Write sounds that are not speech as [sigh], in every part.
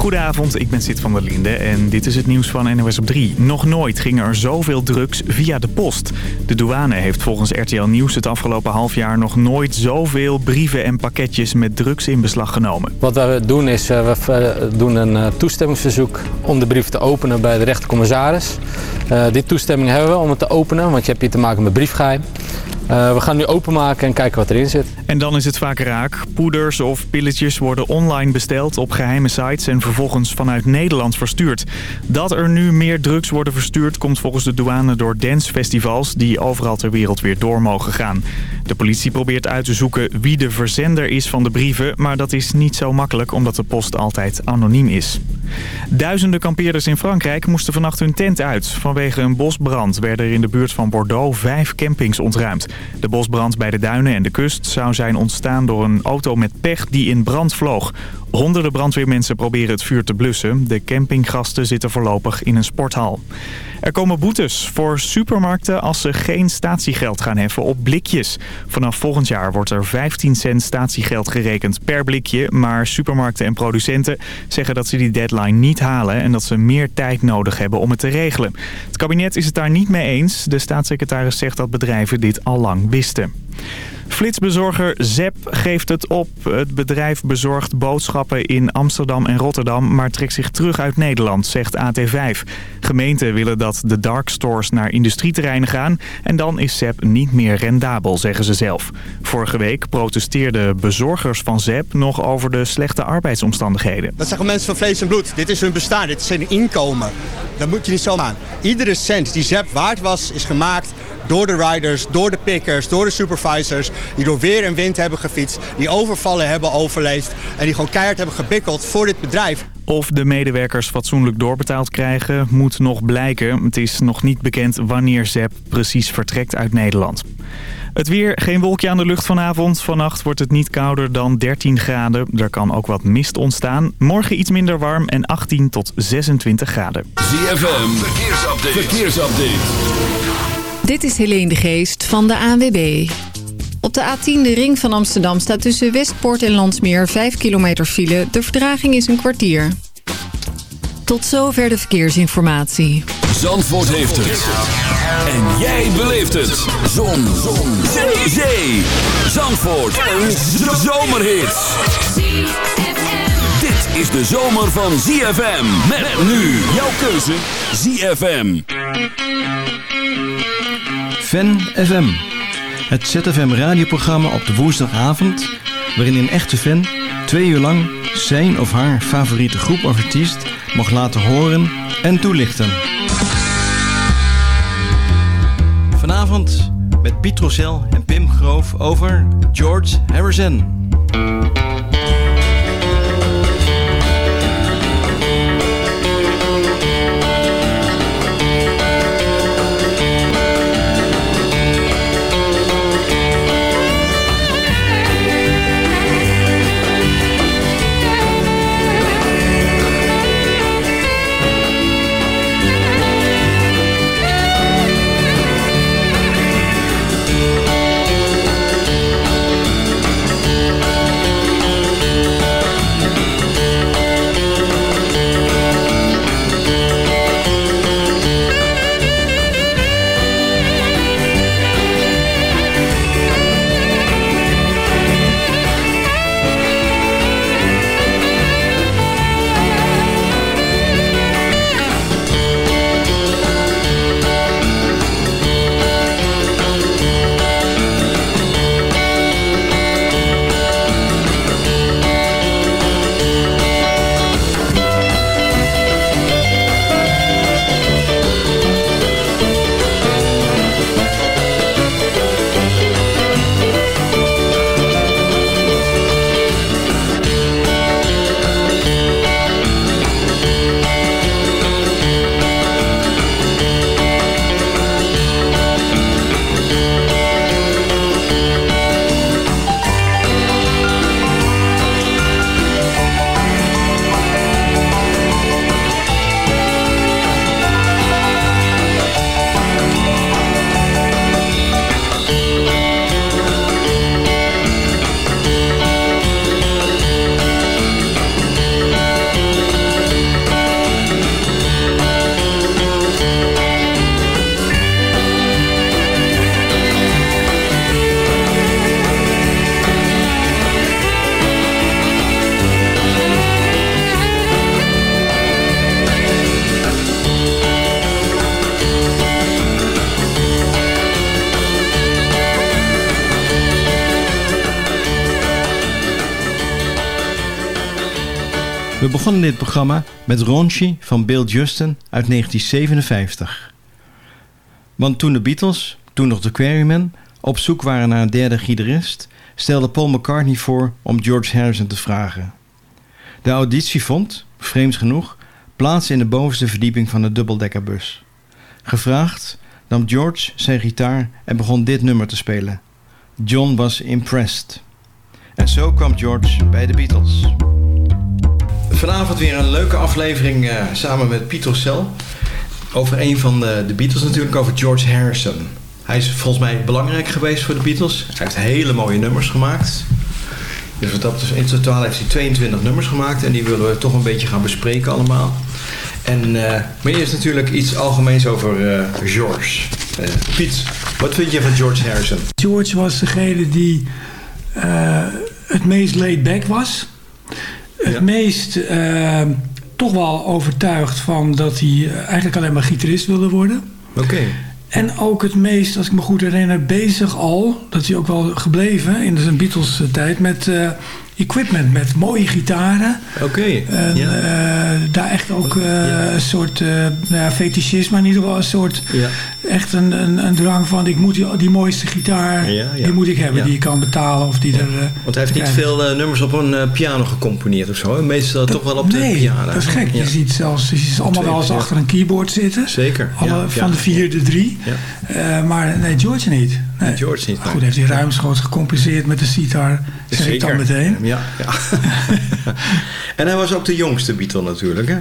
Goedenavond, ik ben Sid van der Linde en dit is het nieuws van NOS op 3. Nog nooit gingen er zoveel drugs via de post. De douane heeft volgens RTL Nieuws het afgelopen half jaar nog nooit zoveel brieven en pakketjes met drugs in beslag genomen. Wat we doen is, eh, we eh, doen een eh, toestemmingsverzoek om de brief te openen bij de rechtercommissaris. dit toestemming hebben we om het te openen, want je hebt hier te maken met briefgeheim. Uh, we gaan nu openmaken en kijken wat erin zit. En dan is het vaak raak. Poeders of pilletjes worden online besteld op geheime sites en vervolgens vanuit Nederland verstuurd. Dat er nu meer drugs worden verstuurd komt volgens de douane door dancefestivals die overal ter wereld weer door mogen gaan. De politie probeert uit te zoeken wie de verzender is van de brieven, maar dat is niet zo makkelijk omdat de post altijd anoniem is. Duizenden kampeerders in Frankrijk moesten vannacht hun tent uit. Vanwege een bosbrand werden er in de buurt van Bordeaux vijf campings ontruimd. De bosbrand bij de duinen en de kust zou zijn ontstaan door een auto met pech die in brand vloog. Honderden brandweermensen proberen het vuur te blussen. De campinggasten zitten voorlopig in een sporthal. Er komen boetes voor supermarkten als ze geen statiegeld gaan heffen op blikjes. Vanaf volgend jaar wordt er 15 cent statiegeld gerekend per blikje. Maar supermarkten en producenten zeggen dat ze die deadline niet halen... en dat ze meer tijd nodig hebben om het te regelen. Het kabinet is het daar niet mee eens. De staatssecretaris zegt dat bedrijven dit al lang wisten. Flitsbezorger Zep geeft het op. Het bedrijf bezorgt boodschappen in Amsterdam en Rotterdam... maar trekt zich terug uit Nederland, zegt AT5. Gemeenten willen dat de dark stores naar industrieterreinen gaan... en dan is Zep niet meer rendabel, zeggen ze zelf. Vorige week protesteerden bezorgers van Zep nog over de slechte arbeidsomstandigheden. Dat zeggen mensen van vlees en bloed. Dit is hun bestaan, dit is hun inkomen. Dat moet je niet zomaar aan. Iedere cent die Zep waard was, is gemaakt door de riders, door de pickers, door de supervisors... die door weer en wind hebben gefietst, die overvallen hebben overleefd... en die gewoon keihard hebben gebikkeld voor dit bedrijf. Of de medewerkers fatsoenlijk doorbetaald krijgen, moet nog blijken. Het is nog niet bekend wanneer ZEP precies vertrekt uit Nederland. Het weer, geen wolkje aan de lucht vanavond. Vannacht wordt het niet kouder dan 13 graden. Er kan ook wat mist ontstaan. Morgen iets minder warm en 18 tot 26 graden. ZFM, verkeersupdate. verkeersupdate. Dit is Helene de Geest van de ANWB. Op de A10, de ring van Amsterdam, staat tussen Westpoort en Landsmeer 5 kilometer file. De verdraging is een kwartier. Tot zover de verkeersinformatie. Zandvoort heeft het. En jij beleeft het. Zon. Zon. Zee. Zandvoort. Een zomerhit. Dit is de zomer van ZFM. Met nu jouw keuze ZFM. Fan FM. Het ZFM radioprogramma op de woensdagavond... waarin een echte fan twee uur lang zijn of haar favoriete groep of artiest... mag laten horen en toelichten. Vanavond met Piet Rossel en Pim Groof over George Harrison... Begonnen dit programma met Raunchy van Bill Justin uit 1957. Want toen de Beatles, toen nog de Quarrymen, op zoek waren naar een derde gitarist, stelde Paul McCartney voor om George Harrison te vragen. De auditie vond, vreemd genoeg, plaats in de bovenste verdieping van de dubbeldekkerbus. Gevraagd nam George zijn gitaar en begon dit nummer te spelen. John was impressed. En zo kwam George bij de Beatles. Vanavond weer een leuke aflevering uh, samen met Pieter Cel. Over een van de, Beatles natuurlijk, over George Harrison. Hij is volgens mij belangrijk geweest voor de Beatles. Hij heeft hele mooie nummers gemaakt. Dus wat dat, in totaal heeft hij 22 nummers gemaakt. En die willen we toch een beetje gaan bespreken allemaal. En, uh, maar eerst natuurlijk iets algemeens over uh, George. Piet, wat vind je van George Harrison? George was degene die het meest laid back was het meest uh, toch wel overtuigd van dat hij eigenlijk alleen maar gitarist wilde worden. Oké. En ook het meest, als ik me goed herinner, bezig al, dat hij ook wel gebleven in zijn Beatles tijd met uh, equipment met mooie gitaren. Oké. Ja. uh, daar echt ook ja. een soort nou, fetischisme, in ieder geval een soort ja. echt een, een, een, drang van ik moet die, die mooiste gitaar, die moet ik hebben, die je kan betalen of die er. Want hij heeft niet veel nummers op een piano gecomponeerd of zo. Meestal toch wel op de piano. dat is gek. Je ziet zelfs, je ziet allemaal wel eens achter een keyboard zitten. Zeker. Alle, van de vier, de drie. maar nee, George niet. Nee. George niet. Goed, heeft hij ruimschoots gecompenseerd met de sitar, zeg Zeker. ik dan meteen. Ja, ja. [laughs] en hij was ook de jongste Beatle natuurlijk, hè?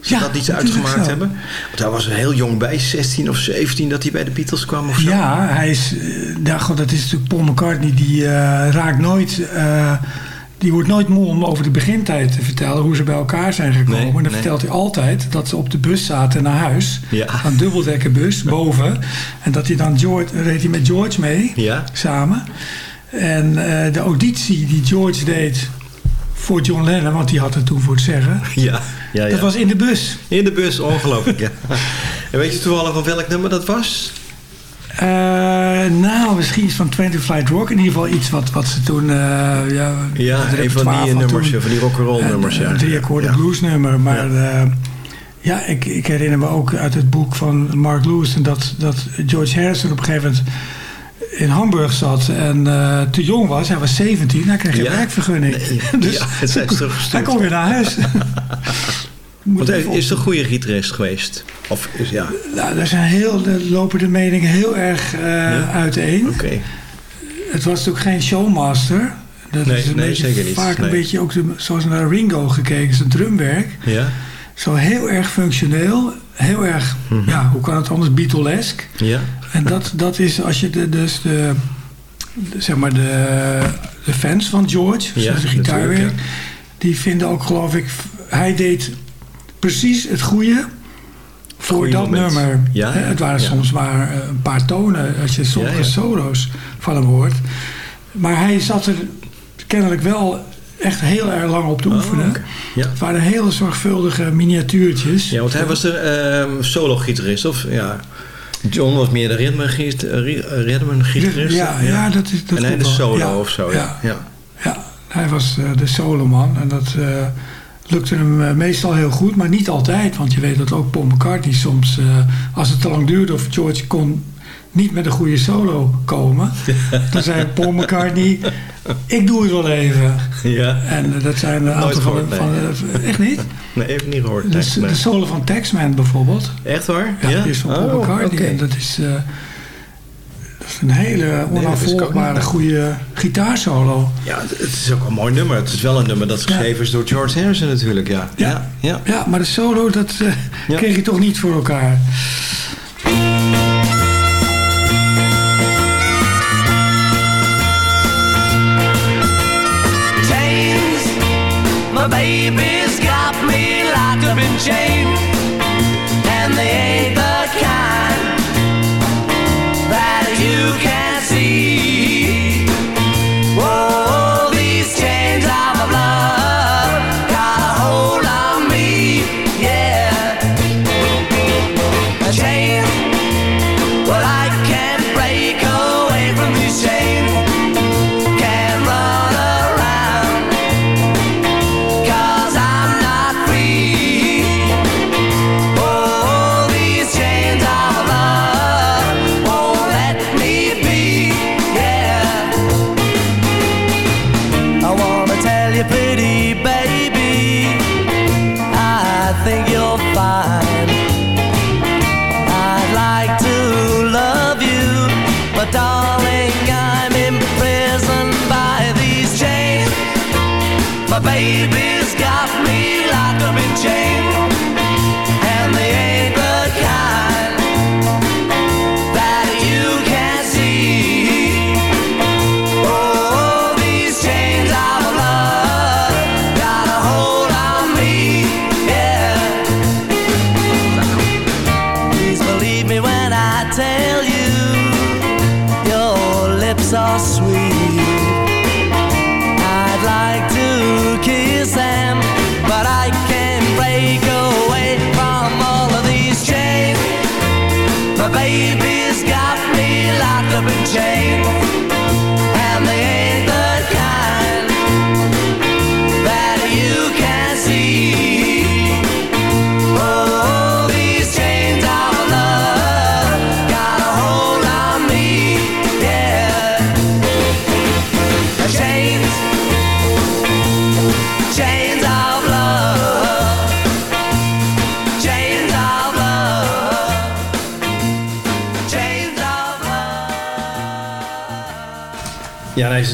Ze ja, dat iets uitgemaakt hebben? Want hij was er heel jong bij, 16 of 17, dat hij bij de Beatles kwam of zo. Ja, hij is, ja, God, dat is natuurlijk Paul McCartney, die uh, raakt nooit... Uh, die wordt nooit moe om over de begintijd te vertellen hoe ze bij elkaar zijn gekomen. Nee, en dan nee. vertelt hij altijd dat ze op de bus zaten naar huis. Ja. Een dubbeldekkerbus [laughs] boven. En dat hij dan George, reed hij met George mee Ja. samen. En uh, de auditie die George deed voor John Lennon, want die had het toen voor het zeggen. [laughs] Ja, ja, ja. Dat was in de bus. In de bus, ongelooflijk. ja. [laughs] En weet je toevallig van welk nummer dat was? Uh, nou, misschien iets van 20 Flight Rock. In ieder geval iets wat, wat ze toen... Uh, ja, Ja, een van die nummers, toen, van die rock'n'roll nummers. Ja. Een drie akkoorden ja. blues nummer. Maar ja, uh, ja ik, ik, herinner me ook uit het boek van Mark Lewis... dat, dat George Harrison op een gegeven moment in Hamburg zat en uh, te jong was. Hij was 17, hij kreeg geen Ja. werkvergunning. Nee, [laughs] dus ja, het [laughs] hij kon weer naar huis. [laughs] Moet is een goede gitarist geweest. Of is ja. Nou, daar zijn heel, daar lopen de meningen heel erg uh, Ja. uiteen. Oké. Het was natuurlijk geen showmaster. Dat Nee, is een nee, beetje zeker niet. vaak een beetje ook de- zoals naar Ringo gekeken, zijn drumwerk. Ja. Zo heel erg functioneel, heel erg, Mhm. ja, hoe kan het anders, Beatlesk. Ja. En dat, dat is als je de, dus de, de- zeg maar de, de fans van George, Ja, de gitaarwerk, natuurlijk, die vinden ook geloof ik, hij deed precies het goede voor Goeie dat moment. nummer. Ja, het waren ja. soms maar eh, een paar tonen als je sommige solo's van hem hoort. Maar hij zat er kennelijk wel echt heel erg lang op te Oh, oefenen. Ja. Het waren hele zorgvuldige miniatuurtjes. Ja, want hij was de ehm, solo-gitarist, of ja. John was meer de ritme-gitarist. ritme ja, ja, dat is dat en hij de solo of zo, ja. ja. Ja, hij was eh, de soloman en dat eh, lukte hem eh, meestal heel goed, maar niet altijd. Want je weet dat ook Paul McCartney soms, eh, als het te lang duurde of George kon niet met een goede solo komen, [laughs] dan zei Paul McCartney, ik doe het wel even. Ja. En eh, dat zijn een aantal van, gehoord, van nee. echt niet? Nee, even niet gehoord. De, Nee, de solo van Taxman bijvoorbeeld. Echt waar? Ja, die is van Paul Oh, McCartney. oké. En dat is, dat is een hele onafvolgbare goede gitaarsolo. Ja, het is ook een mooi nummer. Het is wel een nummer dat geschreven is door George Harrison natuurlijk, ja. Ja. ja. ja. Maar de solo, dat eh, Ja. kreeg je toch niet voor elkaar. chains. My baby's got me locked up in chains,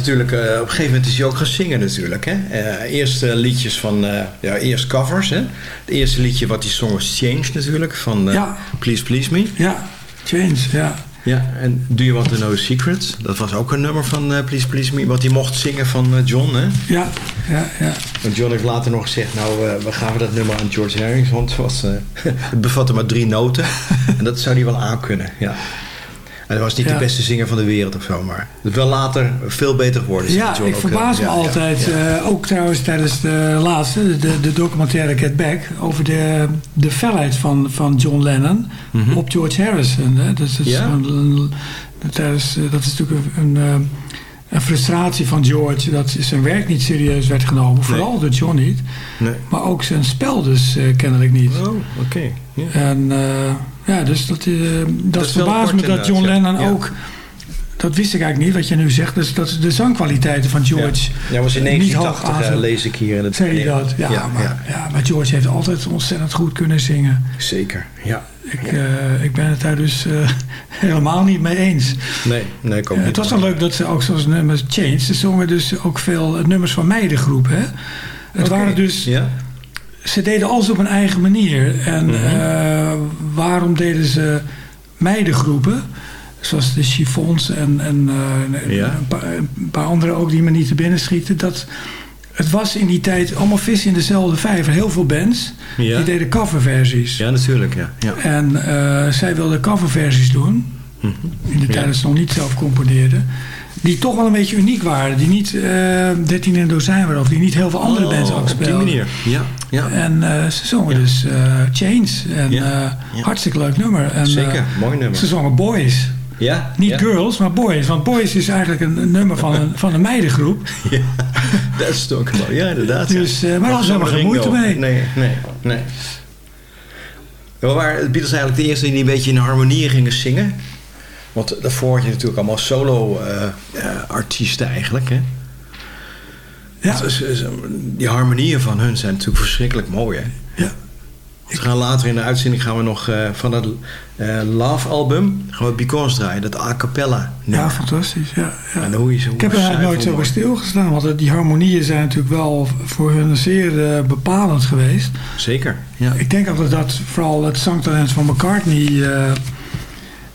natuurlijk, eh, op een gegeven moment is hij ook gaan zingen natuurlijk. Hè? Eh, eerst liedjes van, eh, ja, eerst covers. Hè? Het eerste liedje wat hij zong was Change natuurlijk, van Ja. Please Please Me. Ja, Change, ja. Ja, en Do You Want To Know Secrets? Dat was ook een nummer van Please Please Me, wat hij mocht zingen van John. Hè? Ja, ja, ja. Want John heeft later nog gezegd, nou, we gaven dat nummer aan George Harris, want het, was, [laughs] het bevatte maar drie noten. [laughs] en dat zou hij wel aankunnen, ja. En hij was niet Ja. de beste zinger van de wereld of zo, maar wel later veel beter geworden. Ja, John ik verbaas eh, me altijd, eh, ook trouwens tijdens de laatste, de, de documentaire Get Back, over de, de felheid van, van John Lennon op George Harrison. Hè. Dat, is Mhm. Ja? een- een- tijdens, eh, dat is natuurlijk een, een, een frustratie van George dat zijn werk niet serieus werd genomen. Vooral door John niet, Nee. maar ook zijn spel dus eh, kennelijk niet. Oh, oké. Ja. En eh, ja, dus dat, eh, dat, wel verbaast me dat John Lennon ja. ook... Dat wist ik eigenlijk niet, wat je nu zegt. Dus dat is de zangkwaliteiten van George Ja, was in eh, niet hoog 1980 eh, aanzet. lees ik hier in het... Zei je dat? Ja, ja, maar, ja. ja. maar George heeft altijd ontzettend goed kunnen zingen. Zeker, ja. Ik, eh, ik ben het daar dus [laughs] helemaal niet mee eens. Nee, nee, ik ook niet. het was wel leuk dat ze ook zoals nummers Change... ze zongen dus ook veel nummers van meidengroepen. Hè? Het waren dus... Ja? Ze deden alles op een eigen manier. En Mhm. eh, waarom deden ze meidengroepen? Zoals de chiffons en, en eh, Ja. een, paar, een paar andere ook die me niet te binnen schieten. Dat, het was in die tijd allemaal vis in dezelfde vijver. Heel veel bands Ja. die deden coverversies. Ja, natuurlijk, ja. ja. En eh, zij wilden coverversies doen. Mhm. In de tijd dat ze nog niet zelf componeerden. Die toch wel een beetje uniek waren. Die niet eh 13 in een dozijn waren. Of die niet heel veel andere Oh, bands ook op die speelden. manier. Ja, ja. En eh, ze zongen Ja. dus eh Chains. En Ja. eh, hartstikke leuk nummer. En, Zeker, mooi nummer. ze zongen Boys. Ja? Niet ja. Girls, maar Boys. Want Boys is eigenlijk een, een nummer van een, van een meidengroep. [laughs] Ja, dat is toch wel. Ja, inderdaad. ja. Dus, maar daar was helemaal geen moeite mee. Nee, nee, nee. We waren de Beatles eigenlijk de eerste die een beetje in harmonie gingen zingen. Want daarvoor had je natuurlijk allemaal solo-artiesten eigenlijk. Hè? Ja. Dus, dus, die harmonieën van hun zijn natuurlijk verschrikkelijk mooi. Hè? Ja. We gaan later in de uitzending gaan we nog eh, van dat eh, Love album gaan we Because draaien, dat a cappella. Ja, fantastisch. Ja, ja. En hoe is, hoe Ik heb er nooit zo bij stilgestaan. Want die harmonieën zijn natuurlijk wel voor hun zeer eh, bepalend geweest. Zeker, ja. Ik denk altijd dat vooral het zangtalent van McCartney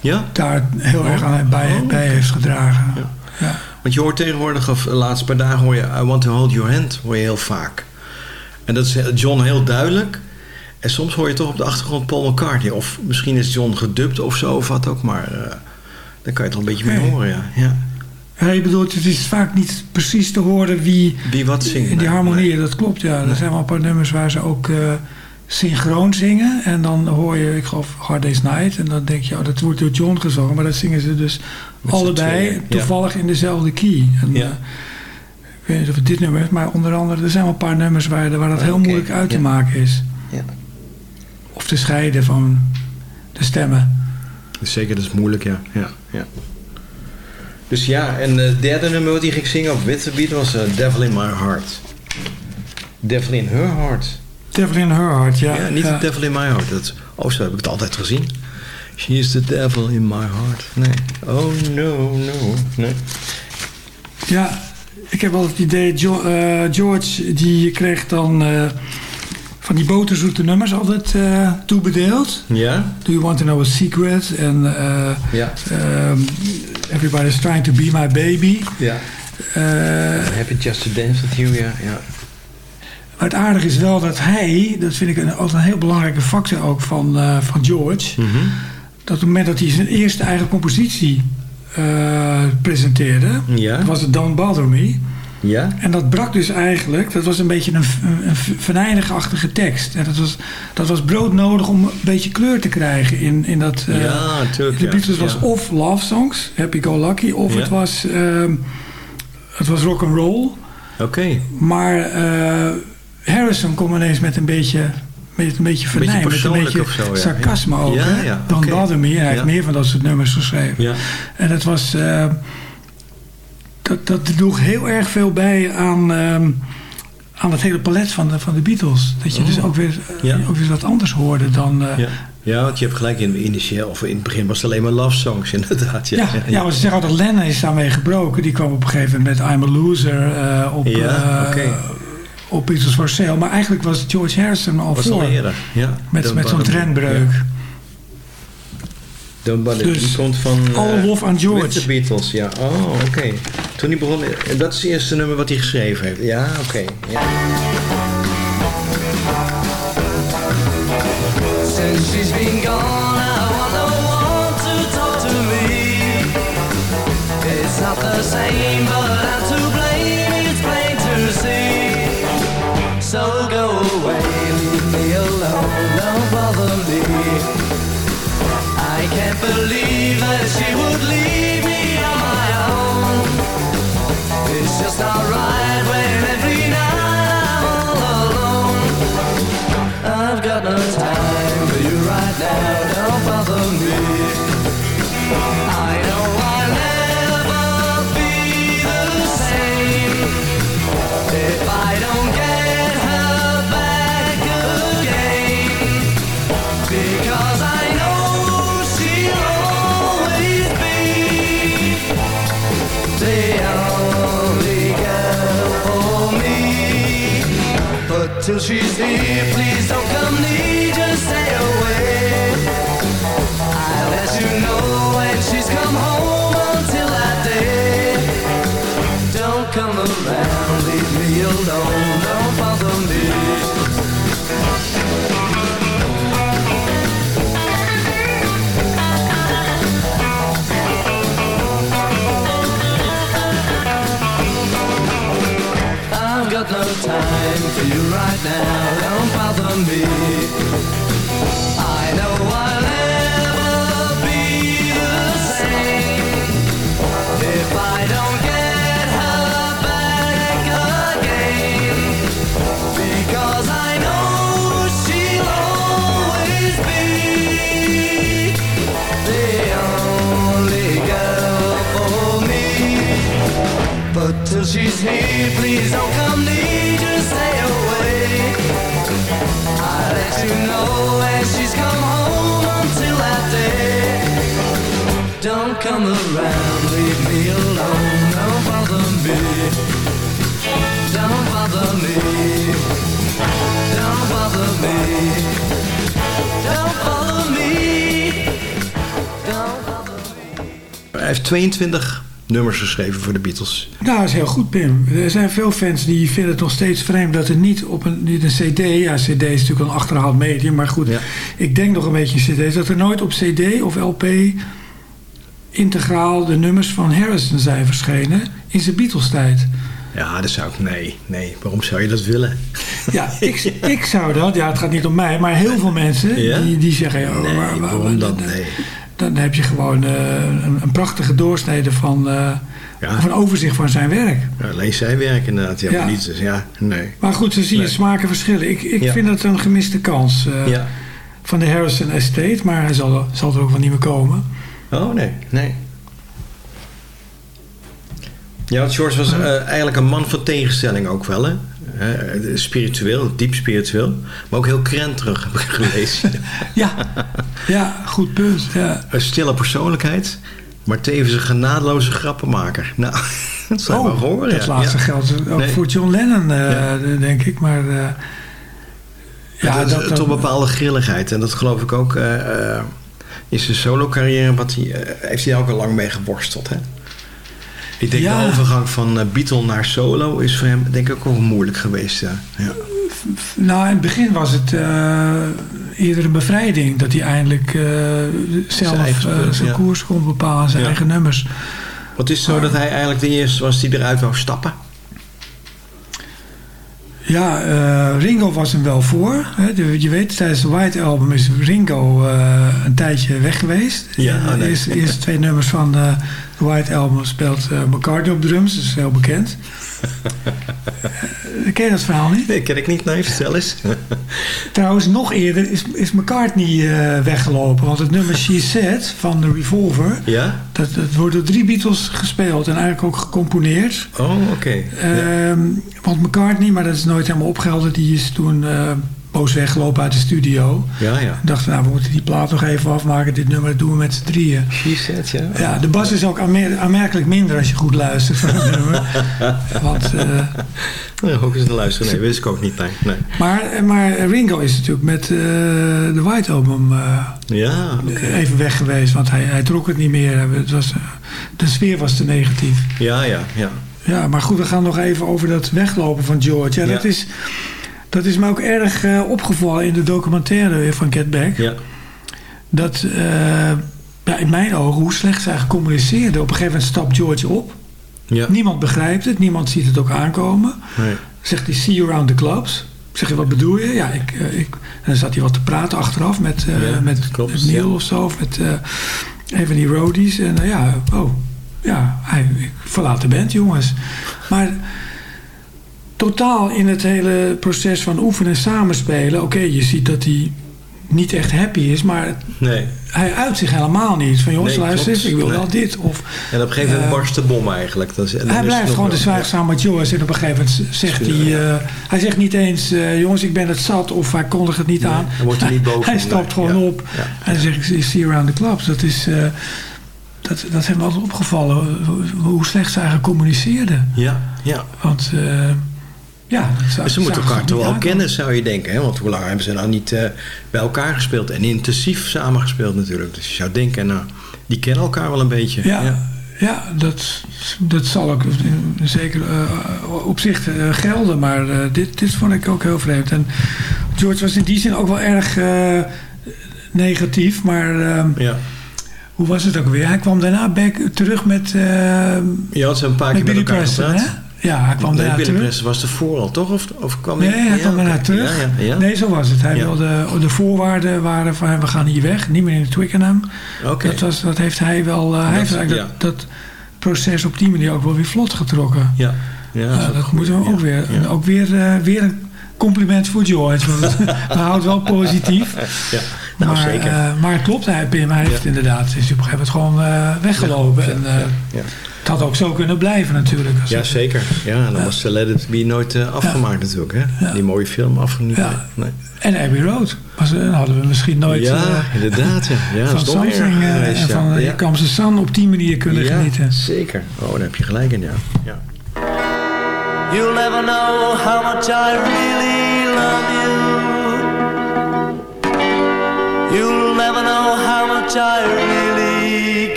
Ja? daar heel erg aan bij, Oh, bij heeft gedragen. Ja. Ja. Want je hoort tegenwoordig, of de laatste paar dagen hoor je I want to hold your hand, hoor je heel vaak. En dat is John heel duidelijk. En soms hoor je toch op de achtergrond Paul McCartney. Of misschien is John gedubt of zo, of wat ook. Maar eh daar kan je toch een beetje mee horen, ja. ja. Je bedoelt, het is vaak niet precies te horen wie Wie wat zingt. in die nee, harmonieën, nee. dat klopt. Ja. Er Nee. zijn wel een paar nummers waar ze ook eh, synchroon zingen. En dan hoor je, ik geloof, Hard Day's Night. En dan denk je, oh, dat wordt door John gezongen. Maar dat zingen ze dus Met allebei ja. toevallig in dezelfde key. En, Ja. eh, ik weet niet of het dit nummer is, maar onder andere, er zijn wel een paar nummers waar, waar dat heel moeilijk uit te Ja. maken is. Ja. Of te scheiden van de stemmen. Dus zeker, dat is moeilijk, ja. ja, ja. Dus ja, en eh, het derde nummer wat hij ging zingen op Beat was eh, Devil in My Heart. Devil in Her Heart. Devil in Her Heart, ja. Ja, niet. The Devil in My Heart. Dat, oh, zo heb ik het altijd gezien. She is the devil in my heart. Nee. Oh, no, no. Nee. Ja, ik heb wel het idee, Jo- eh, George die kreeg dan eh, van die boterzoete nummers altijd eh, toebedeeld. Ja? Do you want to know a secret? En eh, Ja. ehm, Everybody's trying to be my baby. Ja. Happy just to dance with you, ja. ja. Maar het aardige is wel dat hij, dat vind ik een, altijd een heel belangrijke factor ook van, eh, van George. Mhm. Dat op het moment dat hij zijn eerste eigen compositie eh, presenteerde, Ja. was het Don't Bother Me. Ja? En dat brak dus eigenlijk, dat was een beetje een, een, tekst. En dat was, dat was broodnodig om een beetje kleur te krijgen in, in dat... eh, ja, natuurlijk. de ja. Beatles was of love songs, Happy Go Lucky, of Ja. het was, ehm het was rock and roll. Oké. Maar Harrison kwam ineens met een beetje, met een beetje met een beetje zo, ja. sarcasme Ja. ook. Ja, ja, Don't oké. Bother Me. Hij heeft Ja. meer van dat soort nummers geschreven. Ja. En het was. eh, dat, dat droeg heel erg veel bij aan, ehm, aan het hele palet van de, van de Beatles. Dat je dus ook weer, eh, Ja. ook weer wat anders hoorde dan... eh, Ja. ja, want je hebt gelijk in, initieel, of in het begin was het alleen maar love songs [laughs] inderdaad. Ja, Ja, ja, maar ze zeggen altijd Lennon is daarmee gebroken. Die kwam op een gegeven moment met I'm a Loser op, Ja, oké. Op Beatles for Sale. Maar eigenlijk was George Harrison al was voor. al eerder. Ja. Met, met zo'n trendbreuk. Ja. Don't Bother. Dus Die komt van... All eh, Love aan George. The Beatles, ja. Oh, oké. Toen hij begon... en Dat is het eerste nummer wat hij geschreven heeft. Ja, oké. Ja. Since she's been gone, I want no one to talk to me. It's not the same, but can't believe that she would leave me on my own. It's just not right till she's here, please don't come near, just stay away. I'll let you know when she's come home until that day. Don't come around, leave me alone, 22 nummers geschreven voor de Beatles. Nou, dat is heel goed, Pim. Er zijn veel fans die vinden het nog steeds vreemd dat er niet op een, niet een CD... Ja, CD is natuurlijk een achterhaald medium, maar goed. Ja. Ik denk nog een beetje een CD. Dat er nooit op CD of LP integraal de nummers van Harrison zijn verschenen in zijn Beatles-tijd. Ja, dat zou ik... Nee, nee. Waarom zou je dat willen? [laughs] Ja, ik, ik zou dat... Ja, het gaat niet om mij, maar heel veel mensen Ja? die, die zeggen... Ja, Nee, maar- waarom dan- Nee. Dan heb je gewoon eh, een, een prachtige doorsnede van... Ja. of een overzicht van zijn werk. Ja, alleen zijn werk inderdaad. Ja, Ja. maar niet, dus ja, nee. Maar goed, zo zie je Nee. smaken verschillen. Ik, ik vind het een gemiste kans eh, van de Harrison Estate. Maar hij zal, zal er ook wel niet meer komen. Oh, nee, nee. Ja, George was eigenlijk een man van tegenstelling ook wel, hè? Spiritueel, diep spiritueel. Maar ook heel krenterig, heb ik gelezen. [laughs] Ja, ja goed punt. Ja. een stille persoonlijkheid, maar tevens een genadeloze grappenmaker. Nou, [laughs] dat zijn we horen. Oh, dat ja. laatste Ja. geldt ook Nee. voor John Lennon, eh, denk ik. Maar eh, Ja, dat, dat, tot een bepaalde grilligheid. En dat geloof ik ook eh, eh, in zijn solo-carrière. Wat hij, heeft hij ook al lang mee geworsteld. Hè? Ik denk Ja. de overgang van eh, Beatle naar solo is voor hem denk ik ook moeilijk geweest. Ja. Ja. Nou, in het begin was het eh, eerder een bevrijding. Dat hij eindelijk eh, zelf zijn ja. koers kon bepalen, zijn eigen nummers. Wat is zo dat hij eigenlijk de eerste was die eruit wou stappen? Ja, Ringo was hem wel voor. Hè. De- Je weet, tijdens de White Album is Ringo een tijdje weg geweest. Ja, oh, nee. eerst, eerst twee nummers van, White Album speelt eh, McCartney op drums, dat is heel bekend. [laughs] Eh, ken je dat verhaal niet? Nee, ken ik niet. Nee, vertel eens. [laughs] Trouwens, nog eerder is, is McCartney eh, weggelopen. Want het nummer She Said van de Revolver... ja? Dat, dat wordt door drie Beatles gespeeld en eigenlijk ook gecomponeerd. Oh, oké. Ja. Ehm, Want McCartney, maar dat is nooit helemaal opgehelderd... die is toen boos weggelopen uit de studio. Ja, ja. Dachten, nou, we moeten die plaat nog even afmaken. Dit nummer doen we met z'n drieën. Said, ja. Ja, de bas is ook aanmer- aanmerkelijk minder als je goed luistert van het nummer. [laughs] Want, Nee, ook eens te luisteren. Nee, wist ik ook niet. Nee. nee. maar, maar Ringo is natuurlijk met eh, de White Album eh, Ja, even weg geweest. Want hij, hij trok het niet meer. Het was, de sfeer was te negatief. Ja, ja, ja. Ja, maar goed, we gaan nog even over dat weglopen van George. Ja, Ja. Dat, is, dat is me ook erg eh, opgevallen in de documentaire van Get Back. Ja, Dat, eh, ja, in mijn ogen, hoe slecht zij gecommuniceerden. Op een gegeven moment stapt George op. ja. Niemand begrijpt het, niemand ziet het ook aankomen. Nee. Zegt hij, see you around the clubs. Zeg je, wat bedoel je? Ja, ik, eh, ik, en dan zat hij wat te praten achteraf met, Ja, met, klopt, met Neil of zo. Of met een van die roadies. En ja, oh, ja, hij, ik verlaat de band, jongens. Maar totaal in het hele proces van oefenen en samenspelen... Oké, je ziet dat hij niet echt happy is, maar nee. hij uit zich helemaal niet. Van jongens, Nee, luister eens, ik wil Nee. wel dit. Of, En op een gegeven moment Eh, barst de bom eigenlijk. Dat is, en dan hij blijft gewoon de wel- zwijgzame Joyce. En op een gegeven moment zegt hij... eh, hij zegt niet eens... eh, jongens, ik ben het zat. Of hij kondigt het niet aan. hij wordt er niet boos [laughs] Hij stapt gewoon Ja. op. Ja. En dan zegt ik see around the clubs. Dat is... dat, dat heeft me altijd opgevallen. hoe- Hoe slecht ze eigenlijk communiceerden. Ja, ja. Want... ja, zou- Dus ze moeten elkaar toch wel kennen, zou je denken. Hè? Want hoe lang hebben ze nou niet eh, bij elkaar gespeeld? En intensief samengespeeld natuurlijk. Dus je zou denken, nou, die kennen elkaar wel een beetje. Ja, ja. dat, dat zal ook zeker eh, op zich eh, gelden. Maar dit, dit vond ik ook heel vreemd. En George was in die zin ook wel erg negatief. Maar eh, ja. hoe was het ook weer? Hij kwam daarna back, terug met, Je had ze een paar keer met elkaar Preston. Hè? gepraat. Ja, hij kwam daarna Billy terug. Was ervoor al, toch? Of, of kwam Nee, hij kwam daarna terug. Ja, ja, ja. Nee, zo was het. Hij wilde, de voorwaarden waren van we gaan hier weg. Niet meer in Twickenham. Oké. Dat, was, dat heeft hij wel... eh, hij heeft eigenlijk dat, dat proces op die manier ook wel weer vlot getrokken. Ja, ja, ook dat moeten we ook weer. ook weer, eh, weer een compliment voor George. Want [laughs] hij houdt wel positief. Ja, nou maar, zeker. eh, maar het klopt, hij, Pim, hij heeft Ja. inderdaad is hij op een gegeven moment gewoon eh, weggelopen. en, eh, ja. Het had ook zo kunnen blijven natuurlijk. Als Ja, het- zeker. Ja, en dan was de Let It Be nooit afgemaakt natuurlijk. Hè? Ja. Die mooie film. Nee. En Abbey Road. Was, hadden we misschien nooit ja, inderdaad. Ja. Van eh, geweest, en van ja. The Sun op die manier kunnen ja, genieten. zeker. Oh, daar heb je gelijk in, ja. ja. You'll never know how much I really love you. You'll never know how much I really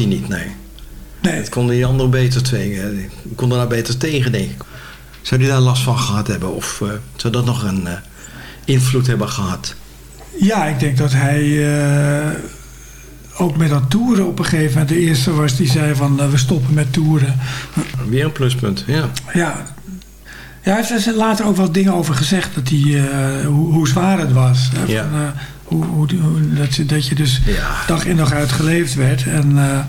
hij niet, nee. Nee. Dat konden die anderen beter tegen. Die konden daar beter tegen, denk ik. Zou die daar last van gehad hebben? Of eh, zou dat nog een eh, invloed hebben gehad? Ja, ik denk dat hij eh, ook met dat toeren op een gegeven moment de eerste was die zei van eh, we stoppen met toeren. Weer een pluspunt, ja. Ja, ja hij heeft er later ook wel dingen over gezegd dat hij, eh, hoe, hoe zwaar het was. Hè, Ja. van, eh, hoe, hoe, hoe- dat, je, dat je dus Ja. dag in dag uit geleefd werd. En eh, aan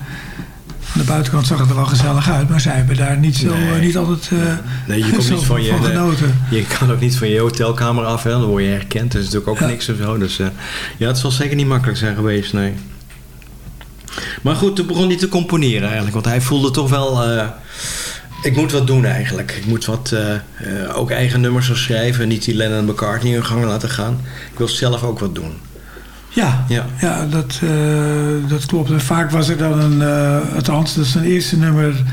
de buitenkant zag het er wel gezellig uit, maar zij hebben daar niet, zo, Nee. eh, niet altijd eh Nee, je [laughs] komt niet van je, van je kan ook niet van je hotelkamer af, hè? dan word je herkend. Dat is natuurlijk ook Ja. niks of zo. Dus ja, het zal zeker niet makkelijk zijn geweest, nee. Maar goed, toen begon hij te componeren eigenlijk. Want hij voelde toch wel... ik moet wat doen eigenlijk. Ik moet wat, ook eigen nummers gaan schrijven. Niet die Lennon en McCartney in gang laten gaan. Ik wil zelf ook wat doen. Ja, Ja. ja. dat, eh, dat klopt. En vaak was er dan een, eh althans, dat is zijn eerste nummer,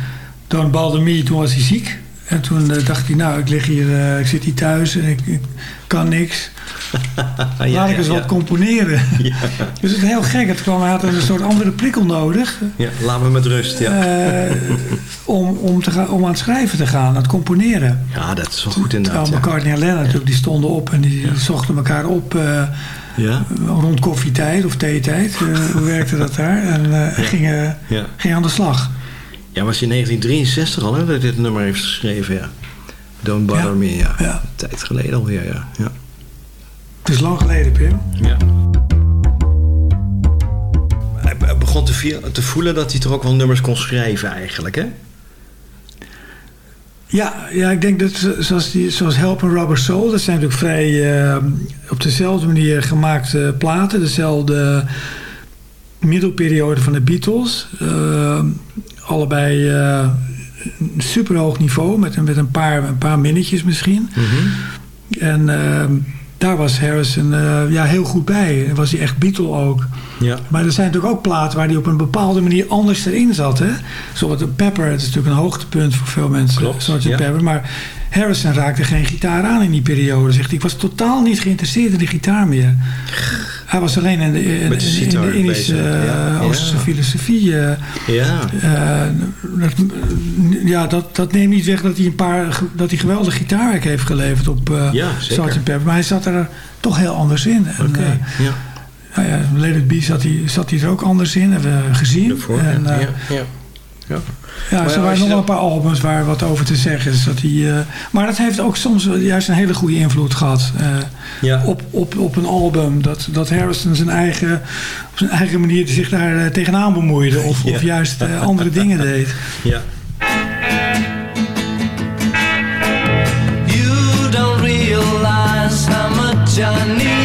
Don't Bother Me, toen was hij ziek. En toen eh, dacht hij, nou, ik lig hier, ik zit hier thuis en ik, ik kan niks. [laughs] Ja, Laat ik eens ja. wat componeren. [laughs] Dus het is heel gek. Het kwam, hij had een soort andere prikkel nodig Ja, laat me met rust, ja. om, om, te gaan, om aan het schrijven te gaan, aan het componeren. ja, dat is wel goed Terwijl inderdaad. Ja. McCartney en Lennon natuurlijk, die stonden op en die zochten elkaar op Ja? rond koffietijd of theetijd. Eh, [laughs] hoe werkte dat daar? En eh, gingen, Ja. gingen aan de slag. ja, was in 1963 al hè, dat hij dit nummer heeft geschreven, ja. Don't Bother Ja. Me, ja. Ja. Een tijd geleden alweer, ja. ja. Het is lang geleden, Pim. Ja. Hij be- begon te, te voelen dat hij toch ook wel nummers kon schrijven eigenlijk, hè? Ja, ja, ik denk dat zo- zoals, die, zoals Help and Rubber Soul, dat zijn natuurlijk vrij eh, op dezelfde manier gemaakte platen, dezelfde middelperiode van de Beatles. Eh, allebei eh, een superhoog niveau met, een- met een, paar, een paar minnetjes misschien. En eh, daar was Harrison eh, ja, heel goed bij. Was hij echt Beatle ook. Ja. Maar er zijn natuurlijk ook platen waar hij op een bepaalde manier anders erin zat. Hè? Zoals Pepper, het is natuurlijk een hoogtepunt voor veel mensen. Klopt, Sgt. ja. Pepper. Maar Harrison raakte geen gitaar aan in die periode. Zegt hij, ik was totaal niet geïnteresseerd in de gitaar meer. Hij was alleen in de, in, de in- de Indische ja. eh, Oosterse Ja. filosofie. eh, Ja. eh, dat, ja, dat, dat neemt niet weg dat hij een paar dat hij geweldig gitaarwerk heeft geleverd op eh Ja, zeker. Sgt. Pepper. Maar hij zat er toch heel anders in. En, Oké, eh, ja. nou ja, Let It Be zat hij, zat hij er ook anders in, hebben we gezien. Daarvoor, en, ja. ja, ja. er waren nog wel een paar albums waar wat over te zeggen is. Dat hij, eh, maar dat heeft ook soms juist een hele goede invloed gehad. eh, Ja. op, op, op een album. Dat, dat Harrison zijn eigen, op zijn eigen manier zich daar eh, tegenaan bemoeide. Of, [laughs] Ja. of juist andere dingen deed. ja. You don't realize how much I need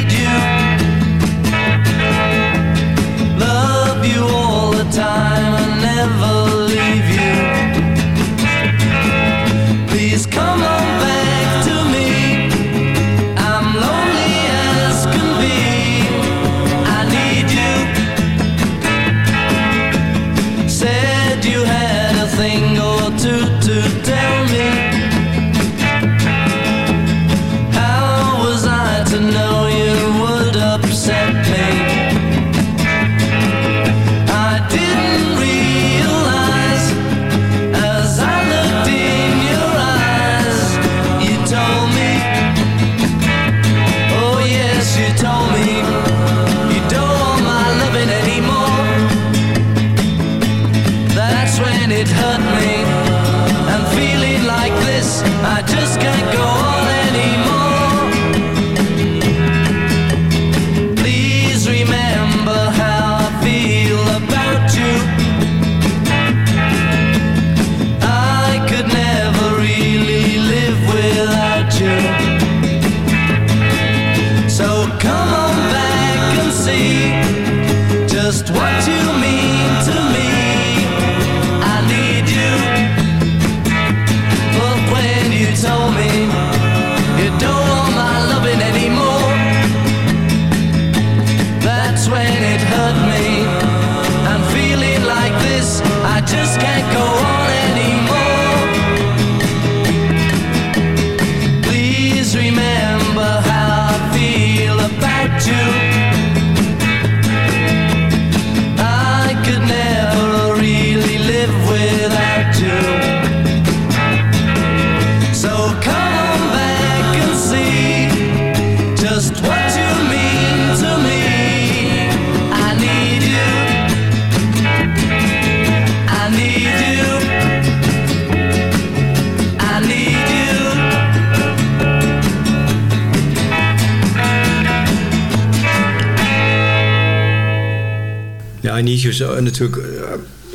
I Need You eh, natuurlijk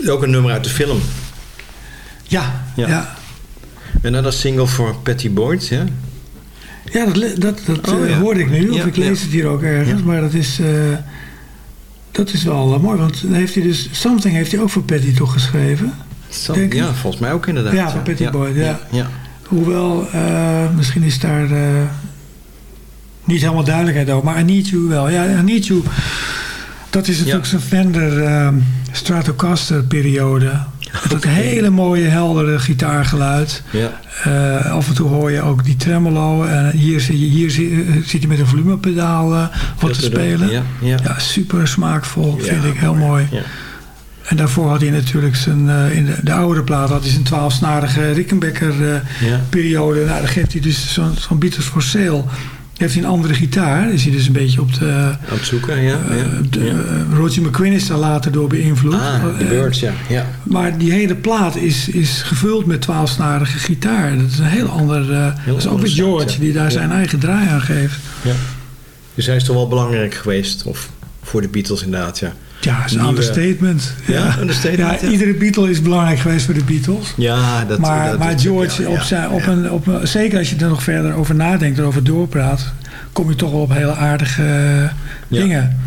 eh, ook een nummer uit de film. Ja, Ja. ja. En dan dat single voor Patty Boyd, ja? Ja, dat, dat, dat Oh, eh, ja. hoorde ik nu. Of Ja, ik lees ja. het hier ook ergens. Ja. Maar dat is, dat is wel mooi. Want dan heeft hij dus... Something heeft hij ook voor Patty toch geschreven? Ik. ja, volgens mij ook inderdaad. Ja, van Patty Boyd, ja. ja. Hoewel, misschien is daar niet helemaal duidelijkheid over. Maar I Need You wel. Ja, I Need You... Dat is natuurlijk zo'n Fender eh, Stratocaster periode. Met dat hele mooie, heldere gitaargeluid. Ja. Eh, af en toe hoor je ook die tremolo. En hier, hier zit, eh, zit je met een volumepedaal eh, wat te spelen. Ja, ja. super smaakvol, vind ik heel mooi. Ja. En daarvoor had hij natuurlijk zijn, in de, de oudere plaat had hij zijn twaalfsnarige Rickenbacker periode. Nou, dan geeft hij dus zo'n zo'n Beatles for Sale. Heeft hij een andere gitaar. Is hij dus een beetje op de... Het zoeken, ja. ja. de ja. eh, Roger McQueen is daar later door beïnvloed. Ah, de Eh, Birds, ja. ja. maar die hele plaat is, is gevuld met twaalfsnarige gitaar. Dat is een heel ander... eh, dat is ook weer George ja. die daar zijn eigen draai aan geeft. ja. Dus hij is toch wel belangrijk geweest, of voor de Beatles inderdaad, ja. Ja, dat is een understatement. Ja, understatement, Ja, iedere Beatle is belangrijk geweest voor de Beatles. Ja, dat maar, dat, maar George, ja, op zijn, op. Een, op een, zeker als je er nog verder over nadenkt en over doorpraat, kom je toch wel op hele aardige eh, dingen.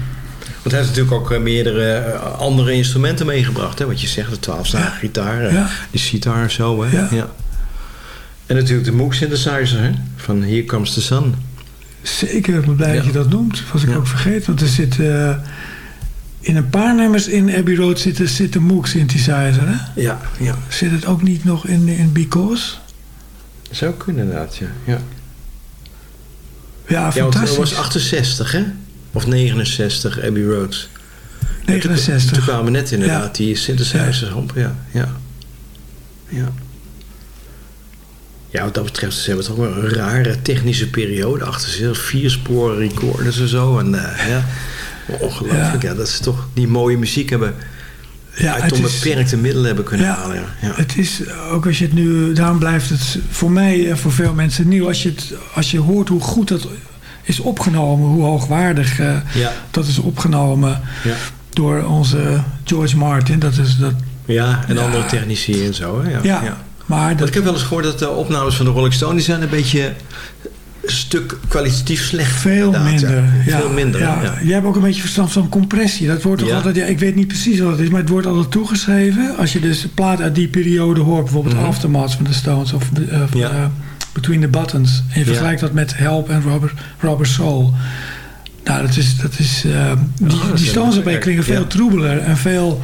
Want hij heeft natuurlijk ook eh, meerdere eh, andere instrumenten meegebracht. Hè? Wat je zegt, de 12 Ja. gitaar, Ja. die sitar en zo. Hè? Ja. En natuurlijk de Moog synthesizer, hè? van Here Comes the Sun. Zeker, ik ben blij dat je dat noemt. Was ik ook vergeten. Want er zit in een paar nummers in Abbey Road zit, zit de Moog synthesizer. Hè? Ja, ja. Zit het ook niet nog in, in Because? Zou kunnen inderdaad, ja. Ja, Ja, ja het fantastisch. was 68, hè? Of 69, Abbey Road. Ja, toen- 69. Toen kwamen net inderdaad die synthesizers op, ja. Ja. ja. Ja, wat dat betreft, ze hebben toch wel een rare technische periode achter zich. Vier sporen recorders en zo. En eh, ja, ongelooflijk. Ja. dat ze toch die mooie muziek hebben. Ja, uit onbeperkte middelen hebben kunnen Ja, halen. Ja. Het is, ook als je het nu, daarom blijft het voor mij en voor veel mensen nieuw. Als je, het, als je hoort hoe goed dat is opgenomen, hoe hoogwaardig eh, dat is opgenomen door onze George Martin. Dat is dat, ja, en andere technici en zo. Hè? Ja, maar Want dat, ik heb wel eens gehoord dat de opnames van de Rolling Stones die zijn een beetje stuk kwalitatief slecht. veel minder. Ja, Veel minder, Ja. ja. Jij hebt ook een beetje verstand van compressie. Dat wordt toch Ja. altijd, ja, ik weet niet precies wat het is, maar het wordt altijd toegeschreven. Als je dus een plaat uit die periode hoort, bijvoorbeeld Mhm. Aftermath van de Stones of eh, Between the Buttons. En je vergelijkt dat met Help en Robert, Robert Soul. Nou, dat is, dat is, eh, die, dat is die Stones erbij klinken veel troebeler en veel...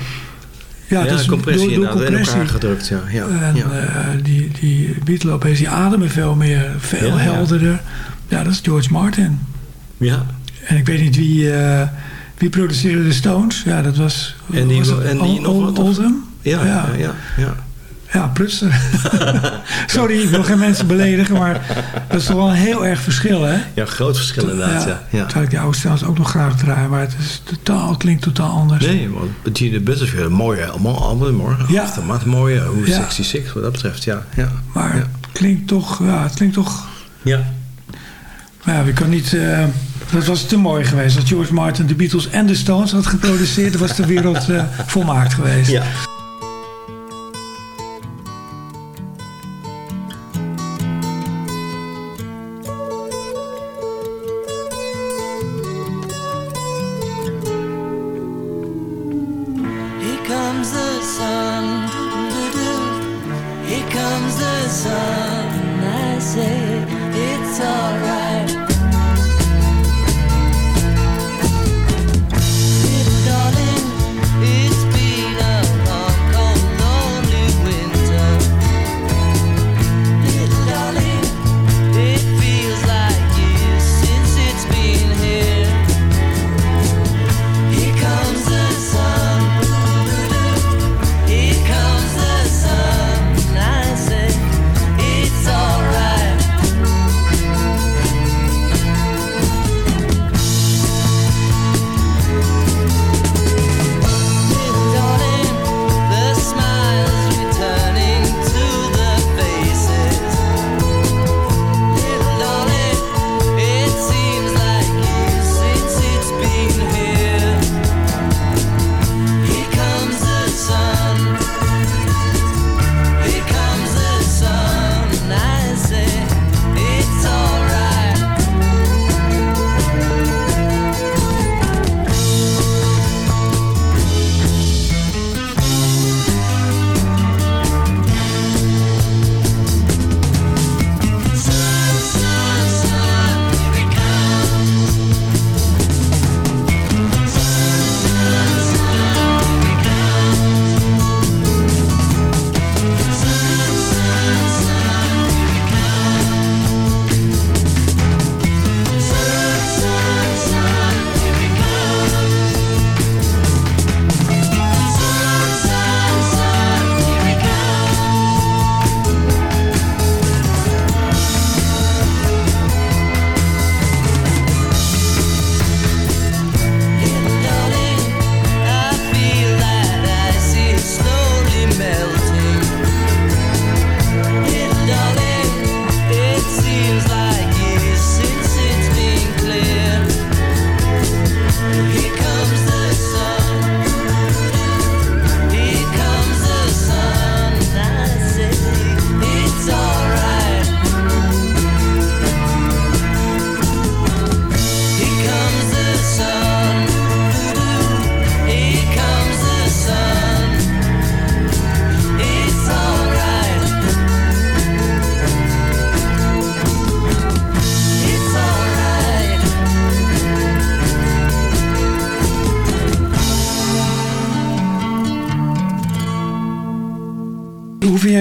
Ja, Ja, dat is compressie door, door inderdaad, in compressie. elkaar gedrukt. Ja. Ja. En ja. eh, die, die Beatles die ademen veel meer, veel Ja, helderder. Ja, dat is George Martin. ja. En ik weet niet wie, eh, wie produceerde de Stones. Ja, dat was... En die- was en die nog wat? Oldham? Ja, ja, ja, ja. Prutser. [laughs] Sorry, ik wil geen mensen beledigen, maar dat is toch wel een heel erg verschil, hè? Ja, groot verschil inderdaad. Ja. Ja. Terwijl ik die oude ook nog graag draai, maar het is totaal, het klinkt totaal anders. Nee, want Bettina Butterfield, een mooie allemaal, allemaal morgen. Ja. Aftermath, mooie, hoe Ja. 66 wat dat betreft, ja. Ja, Maar ja. het klinkt toch, ja, het klinkt toch... ja. Maar ja, we kan niet... eh, dat was te mooi geweest. Als George Martin de Beatles en de Stones had geproduceerd... was de wereld eh, volmaakt geweest. ja.